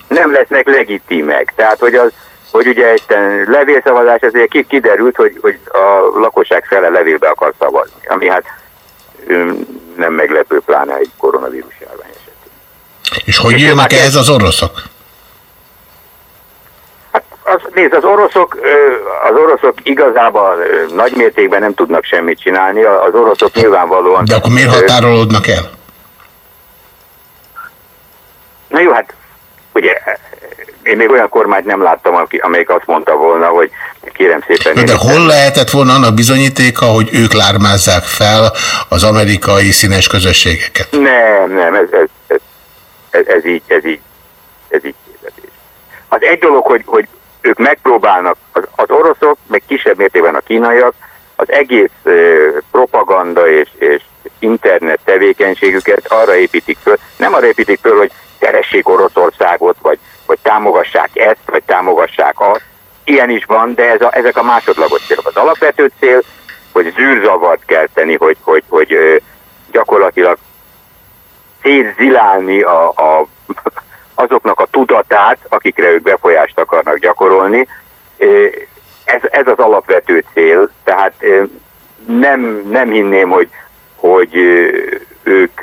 nem lesznek legitimek. Tehát, hogy, az, hogy ugye egy levélszavazás, azért ki- kiderült, hogy, hogy a lakosság fele levélbe akar szavazni, ami hát nem meglepő, pláne egy koronavírus járvány. És hogy jönnek ehhez az oroszok? Az, nézd, az oroszok, az oroszok igazából ö, nagy mértékben nem tudnak semmit csinálni, az oroszok nyilvánvalóan... De akkor miért határolódnak el? Na jó, hát ugye én még olyan kormányt nem láttam, amelyik azt mondta volna, hogy kérem szépen... De itt hol lehetett volna annak bizonyítéka, hogy ők lármázzák fel az amerikai színes közösségeket? Nem, nem, ez, ez, ez, ez, ez így, ez így, ez így kérdezés. Az egy dolog, hogy, hogy ők megpróbálnak, az, az oroszok, meg kisebb mértékben a kínaiak, az egész ö, propaganda és, és internet tevékenységüket arra építik föl, nem arra építik föl, hogy keressék Oroszországot, vagy, vagy támogassák ezt, vagy támogassák azt. Ilyen is van, de ez a, ezek a másodlagos célok. Az alapvető cél, hogy zűrzavart kell tenni, hogy, hogy, hogy ö, gyakorlatilag szétzilálni a, a, azoknak a tudatát, akikre ők befolyást akarnak gyakorolni. Ez, ez az alapvető cél, tehát nem, nem hinném, hogy, hogy ők,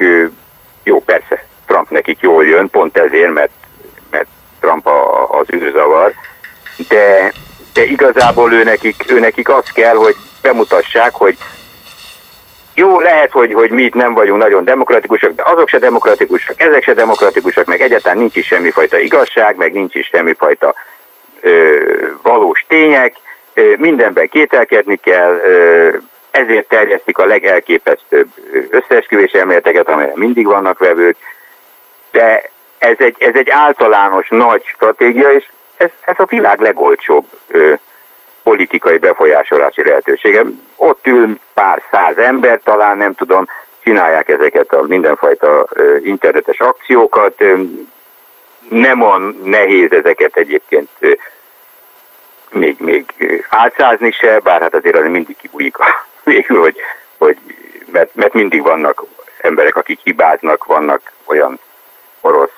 jó persze, Trump nekik jól jön, pont ezért, mert, mert Trump a, az űrzavar, de, de igazából ő nekik, ő nekik az kell, hogy bemutassák, hogy jó, lehet, hogy, hogy mi itt nem vagyunk nagyon demokratikusak, de azok se demokratikusak, ezek se demokratikusak, meg egyáltalán nincs is semmifajta igazság, meg nincs is semmifajta ö, valós tények, ö, mindenben kételkedni kell, ö, ezért terjesztik a legelképesztőbb összeesküvés elméleteket, amelyen mindig vannak vevők, de ez egy, ez egy általános nagy stratégia, és ez, ez a világ legolcsóbb ö, politikai befolyásolási lehetősége. Ott ül pár száz ember, talán nem tudom, csinálják ezeket a mindenfajta ö, internetes akciókat. Ö, nem olyan nehéz ezeket egyébként ö, még, még ö, álcázni se, bár hát azért az mindig kibújik végül, hogy, hogy mert, mert mindig vannak emberek, akik hibáznak, vannak olyan orosz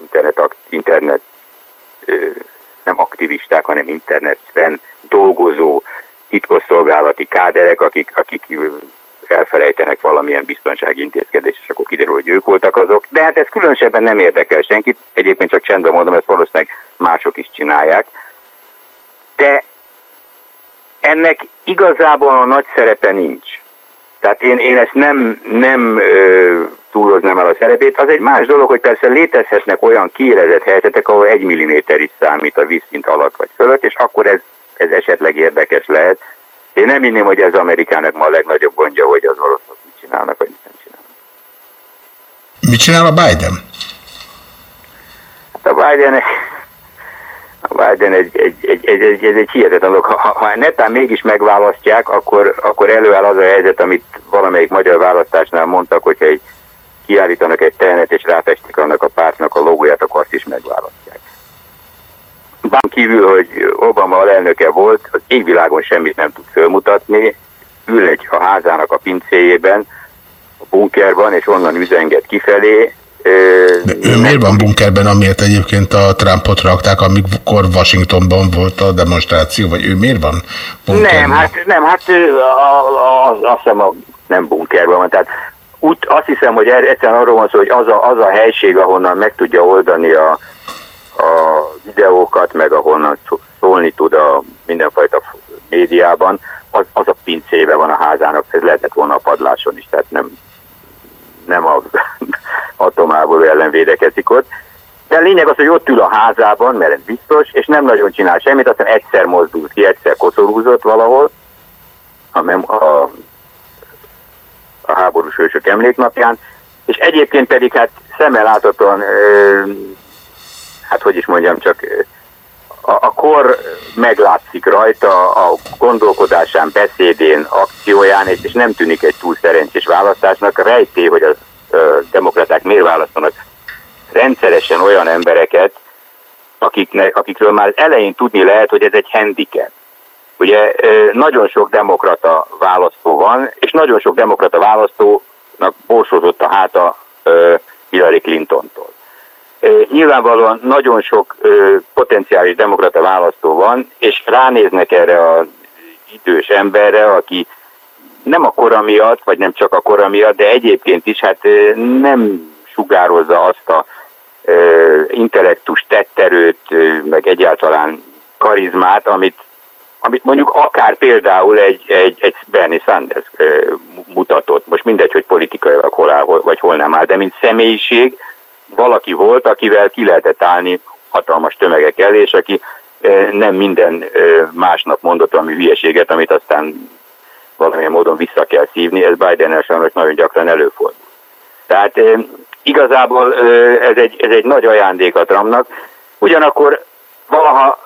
internet, internet nem aktivisták, hanem interneten dolgozó titkosszolgálati káderek, akik, akik elfelejtenek valamilyen biztonsági intézkedést, és akkor kiderül, hogy ők voltak azok. De hát ez különösebben nem érdekel senkit, egyébként csak csendben mondom, ezt valószínűleg mások is csinálják. De ennek igazából a nagy szerepe nincs. Tehát én, én ezt nem, nem ö, túloznám el a szerepét. Az egy más dolog, hogy persze létezhetnek olyan kiélezett helyzetek, ahol egy milliméter is számít a vízszint alatt vagy fölött, és akkor ez, ez esetleg érdekes lehet. Én nem hinném, hogy ez Amerikának ma a legnagyobb gondja, hogy az oroszok mit csinálnak, vagy mit nem csinálnak. Mit csinál a Biden? Hát a Biden, a Biden egy, egy, egy, egy, egy, egy, egy hihetetlen dolog. Ha, ha netán mégis megválasztják, akkor, akkor előáll az a helyzet, amit valamelyik magyar választásnál mondtak, hogyha egy, kiállítanak egy tehenet és ráfestik annak a pártnak a logóját, akkor azt is megválasztják. Bán kívül, hogy Obama alelnöke volt, az égvilágon semmit nem tud fölmutatni, ül egy a házának a pincéjében, a bunkerban, és onnan üzenget kifelé. Ő miért van bunkerben, amiért egyébként a Trumpot rakták, amikor Washingtonban volt a demonstráció, vagy ő miért van bunkerben? Nem, hát, nem, hát a, a, azt hiszem a, nem bunkerben van, tehát úgy, azt hiszem, hogy er- egyszerűen arról van szó, hogy az a, az a helység, ahonnan meg tudja oldani a, a videókat, meg ahonnan szó- szólni tud a mindenfajta médiában, az, az a pincébe van a házának, ez lehetett volna a padláson is, tehát nem, nem a atomából ellen védekezik ott. De a lényeg az, hogy ott ül a házában, mert ez biztos, és nem nagyon csinál semmit, aztán egyszer mozdult ki, egyszer koszorúzott valahol, a, mem- a, a háborús hősök emléknapján, és egyébként pedig hát szemmel láthatóan, hát hogy is mondjam, csak a, a kor meglátszik rajta a gondolkodásán, beszédén, akcióján, és, és nem tűnik egy túl szerencsés választásnak. Rejté, hogy a demokraták miért választanak rendszeresen olyan embereket, akiknek, akikről már elején tudni lehet, hogy ez egy handicap. Ugye nagyon sok demokrata választó van, és nagyon sok demokrata választónak borsózott a háta Hillary Clintontól. Nyilvánvalóan nagyon sok potenciális demokrata választó van, és ránéznek erre az idős emberre, aki nem a kora miatt, vagy nem csak a kora miatt, de egyébként is hát nem sugározza azt a intellektus tetterőt, meg egyáltalán karizmát, amit, amit mondjuk akár például egy, egy, egy Bernie Sanders mutatott. Most mindegy, hogy politikailag hol áll, vagy hol nem áll, de mint személyiség valaki volt, akivel ki lehetett állni hatalmas tömegek elé, és aki nem minden másnap mondott valami hülyeséget, amit aztán valamilyen módon vissza kell szívni, ez Biden-el sajnos nagyon gyakran előfordul. Tehát igazából ez egy, ez egy nagy ajándék a Trumpnak. Ugyanakkor valaha,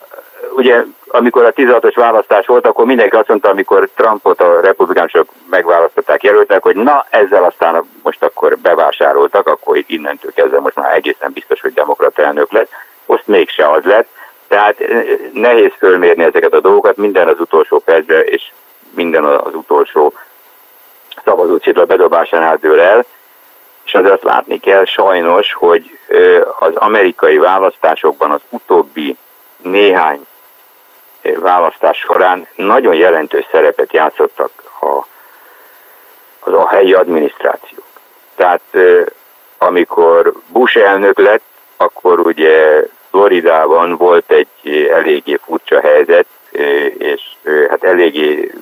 ugye amikor a 16-os választás volt, akkor mindenki azt mondta, amikor Trumpot a republikánusok megválasztották jelöltek, hogy na ezzel aztán most akkor bevásároltak, akkor innentől kezdve most már egészen biztos, hogy demokrata elnök lett. Most mégse az lett. Tehát ö, nehéz fölmérni ezeket a dolgokat, minden az utolsó percben, és minden az utolsó szavazócsidla bedobásánál dől el és azért azt látni kell sajnos, hogy ö, az amerikai választásokban az utóbbi néhány ö, választás során nagyon jelentős szerepet játszottak a, az a helyi adminisztrációk. Tehát ö, amikor Bush elnök lett, akkor ugye Floridában volt egy ö, eléggé furcsa helyzet, és hát eléggé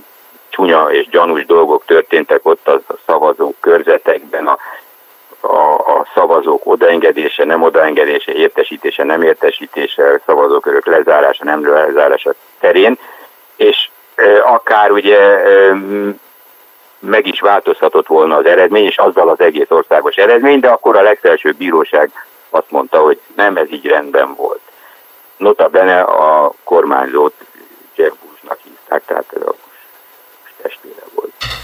csúnya és gyanús dolgok történtek ott a szavazó körzetekben, a a, a szavazók odaengedése, nem odaengedése, értesítése, nem értesítése, szavazókörök lezárása, nem lezárása terén, és akár ugye meg is változhatott volna az eredmény, és azzal az egész országos eredmény, de akkor a legfelsőbb bíróság azt mondta, hogy nem ez így rendben volt. Nota bene a kormányzót Jeff Bushnak hívták, tehát ez a Bush testvére volt.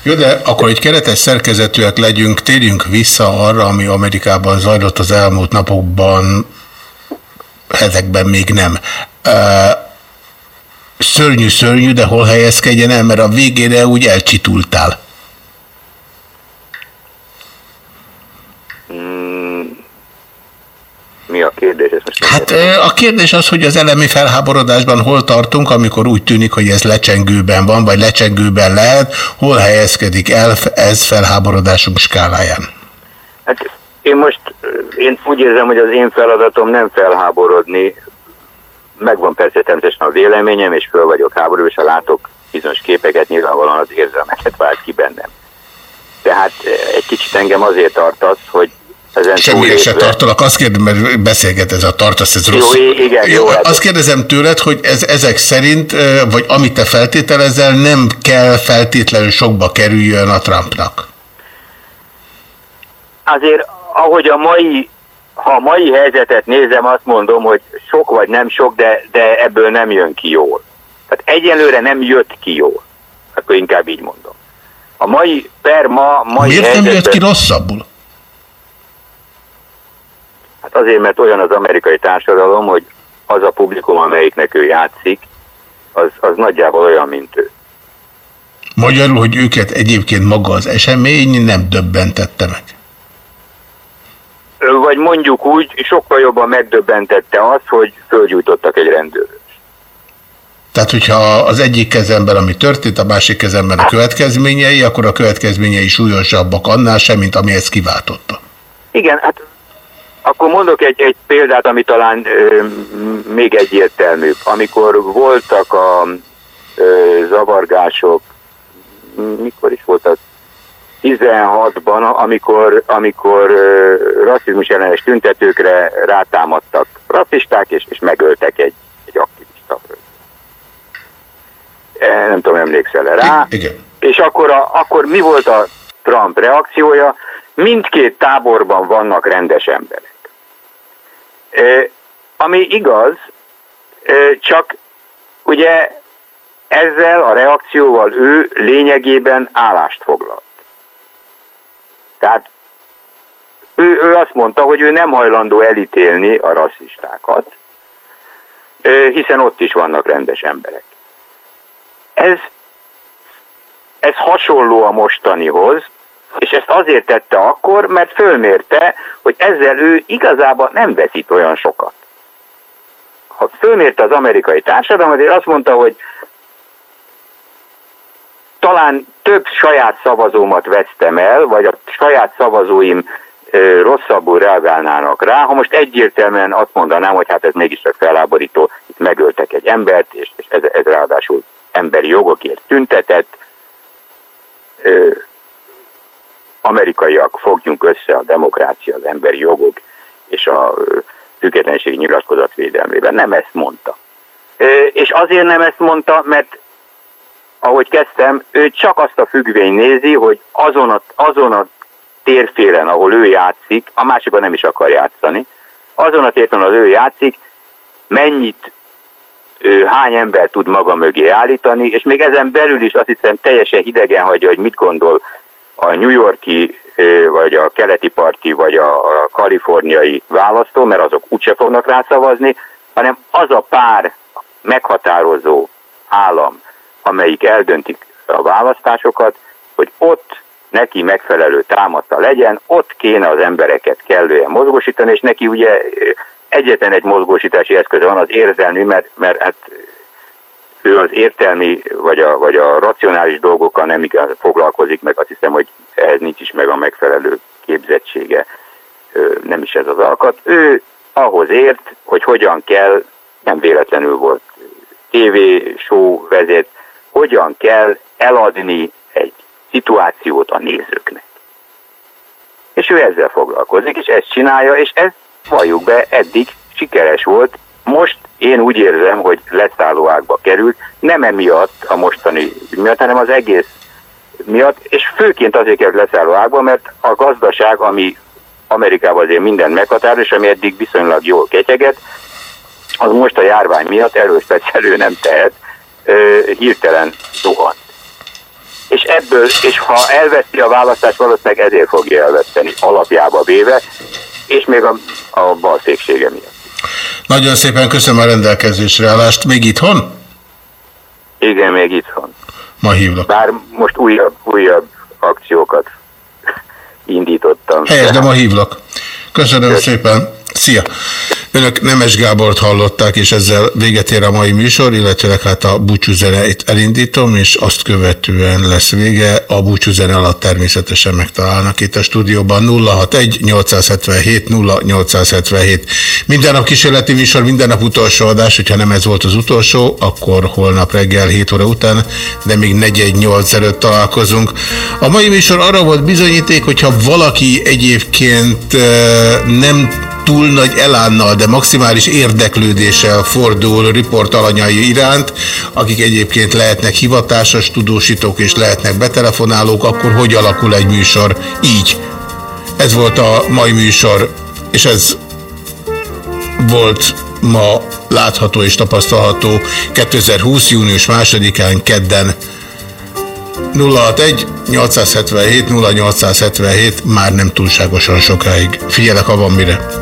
Jó, de akkor egy keretes szerkezetűek legyünk, térjünk vissza arra, ami Amerikában zajlott az elmúlt napokban, hetekben még nem. Szörnyű-szörnyű, de hol helyezkedjen el, mert a végére úgy elcsitultál. Mi a kérdés? Ezt most Hát a kérdés az, hogy az elemi felháborodásban hol tartunk, amikor úgy tűnik, hogy ez lecsengőben van, vagy lecsengőben lehet, hol helyezkedik el ez felháborodásunk skáláján? Hát én most, én úgy érzem, hogy az én feladatom nem felháborodni, megvan persze természetesen a véleményem, és föl vagyok háború, és ha látok bizonyos képeket, nyilvánvalóan az érzelmeket vált ki bennem. Tehát eh, egy kicsit engem azért tartasz, hogy ezen Semmire se tartalak. Azt kérdem, mert beszélget ez a tartasz, ez Jó, rossz. i- igen, jó, hát- Azt kérdezem tőled, hogy ez ezek szerint, vagy amit te feltételezel, nem kell feltétlenül sokba kerüljön a Trumpnak. Azért, ahogy a mai, ha a mai helyzetet nézem, azt mondom, hogy sok vagy nem sok, de, de ebből nem jön ki jól. Tehát egyelőre nem jött ki jól. Akkor inkább így mondom. A mai, per ma, mai Miért nem helyzetben, jött ki rosszabbul? Hát azért, mert olyan az amerikai társadalom, hogy az a publikum, amelyiknek ő játszik, az, az nagyjából olyan, mint ő. Magyarul, hogy őket egyébként maga az esemény nem döbbentette meg. Vagy mondjuk úgy, sokkal jobban megdöbbentette az, hogy fölgyújtottak egy rendőröt. Tehát, hogyha az egyik kezemben, ami történt, a másik kezemben a következményei, akkor a következményei súlyosabbak annál sem, mint ami ezt kiváltotta. Igen, hát akkor mondok egy, egy példát, ami talán ö, még egyértelműbb. Amikor voltak a ö, zavargások, mikor is volt az? 16-ban, amikor, amikor ö, rasszizmus ellenes tüntetőkre rátámadtak rasszisták, és, és megöltek egy, egy aktivista. Eh, Nem tudom, emlékszel-e rá? Igen. És akkor, a, akkor mi volt a Trump reakciója? Mindkét táborban vannak rendes emberek. Ami igaz, csak ugye ezzel a reakcióval ő lényegében állást foglalt. Tehát ő, ő azt mondta, hogy ő nem hajlandó elítélni a rasszistákat, hiszen ott is vannak rendes emberek. Ez, ez hasonló a mostanihoz, és ezt azért tette akkor, mert fölmérte, hogy ezzel ő igazából nem veszít olyan sokat. Ha fölmérte az amerikai társadalmat, és azt mondta, hogy talán több saját szavazómat vesztem el, vagy a saját szavazóim rosszabbul reagálnának rá, ha most egyértelműen azt mondanám, hogy hát ez mégiscsak feláborító, itt megöltek egy embert, és, és ez, ez ráadásul emberi jogokért tüntetett, ö, amerikaiak fogjunk össze a demokrácia, az emberi jogok és a ö, függetlenségi nyilatkozat védelmében. Nem ezt mondta. És azért nem ezt mondta, mert ahogy kezdtem, ő csak azt a függvény nézi, hogy azon a, azon a térfélen, ahol ő játszik, a másikon nem is akar játszani, azon a térfélen, ahol ő játszik, mennyit ő hány ember tud maga mögé állítani, és még ezen belül is azt hiszem teljesen hidegen hagyja, hogy mit gondol a New Yorki, vagy a keleti parti, vagy a, kaliforniai választó, mert azok úgyse fognak rá szavazni, hanem az a pár meghatározó állam, amelyik eldöntik a választásokat, hogy ott neki megfelelő támata legyen, ott kéne az embereket kellően mozgósítani, és neki ugye egyetlen egy mozgósítási eszköze van, az érzelmi, mert, mert hát ő az értelmi, vagy a, vagy a racionális dolgokkal nem igazán foglalkozik, meg azt hiszem, hogy ehhez nincs is meg a megfelelő képzettsége, nem is ez az alkat. Ő ahhoz ért, hogy hogyan kell, nem véletlenül volt TV show vezet, hogyan kell eladni egy szituációt a nézőknek. És ő ezzel foglalkozik, és ezt csinálja, és ez valljuk be, eddig sikeres volt. Most én úgy érzem, hogy leszálló ágba került, nem emiatt a mostani miatt, hanem az egész miatt, és főként azért került leszálló ágba, mert a gazdaság, ami Amerikában azért minden meghatároz, és ami eddig viszonylag jól ketyeget, az most a járvány miatt előszetszelő nem tehet, hirtelen zuhant. És ebből, és ha elveszi a választást, valószínűleg ezért fogja elveszteni alapjába véve, és még a, a balszéksége miatt. Nagyon szépen köszönöm a rendelkezésre állást. Még itthon? Igen, még itt van. Ma hívlak. Bár most újabb, újabb akciókat indítottam. Helyes, de ma hívlak. Köszönöm szépen. Szia! Önök Nemes Gábort hallották, és ezzel véget ér a mai műsor, illetőleg hát a búcsúzeneit elindítom, és azt követően lesz vége. A búcsúzene alatt természetesen megtalálnak itt a stúdióban 061 877 0877. Minden nap kísérleti műsor, minden nap utolsó adás, hogyha nem ez volt az utolsó, akkor holnap reggel 7 óra után, de még 418 előtt találkozunk. A mai műsor arra volt bizonyíték, hogyha valaki egyébként eh, nem túl nagy elánnal, de maximális érdeklődéssel fordul riport alanyai iránt, akik egyébként lehetnek hivatásos tudósítók és lehetnek betelefonálók, akkor hogy alakul egy műsor? Így. Ez volt a mai műsor, és ez volt ma látható és tapasztalható 2020. június másodikán kedden 061 877 0877 már nem túlságosan sokáig. Figyelek, ha van mire.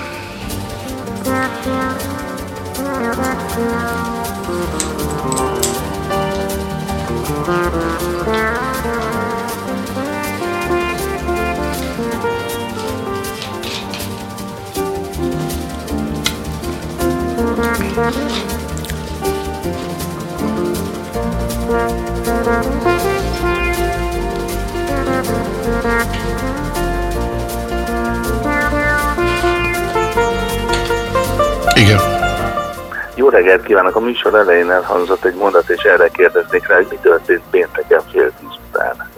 Műsor elején elhangzott egy mondat, és erre kérdeznék rá, hogy mi történt pénteken fél tíz után.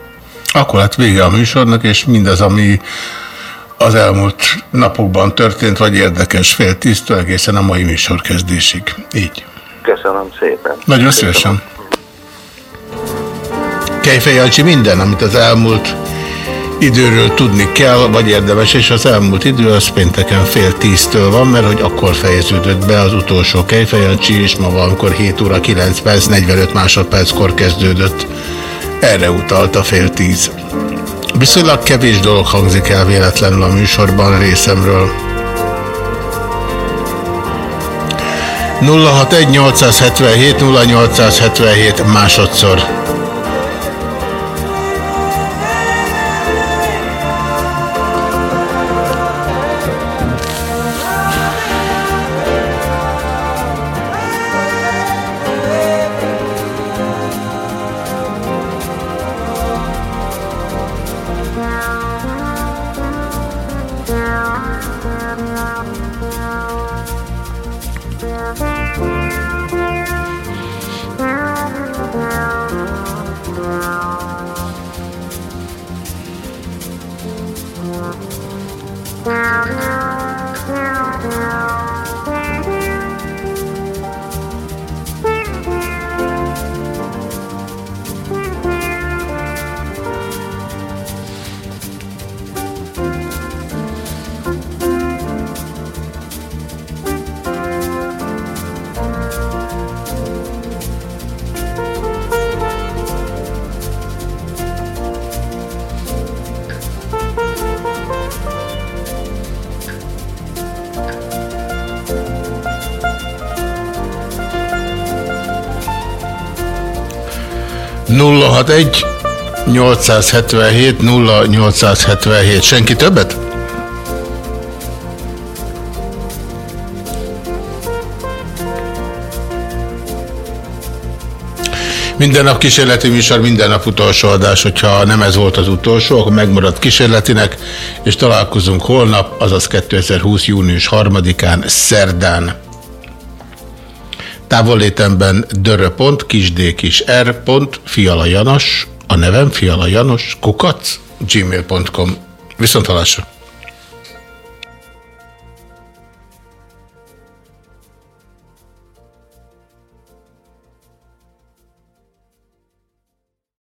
Akkor lett vége a műsornak, és mindez, ami az elmúlt napokban történt, vagy érdekes fél tíztől egészen a mai műsor kezdésig. Így. Köszönöm szépen. Nagyon szívesen. Kejfej minden, amit az elmúlt időről tudni kell, vagy érdemes, és az elmúlt idő az pénteken fél tíztől van, mert hogy akkor fejeződött be az utolsó Kejfej Jancsi, és ma valamikor 7 óra 9 perc, 45 másodperckor kezdődött. Erre utalta fél tíz. Viszonylag kevés dolog hangzik el véletlenül a műsorban részemről. 061 877 0877 másodszor. 877 0877. Senki többet? Minden nap kísérleti műsor, minden nap utolsó adás, hogyha nem ez volt az utolsó, akkor megmaradt kísérletinek, és találkozunk holnap, azaz 2020. június 3-án, szerdán. Távollétemben dörö.pont, a nevem Fiala Janos, kukac, gmail.com. Viszont halásra.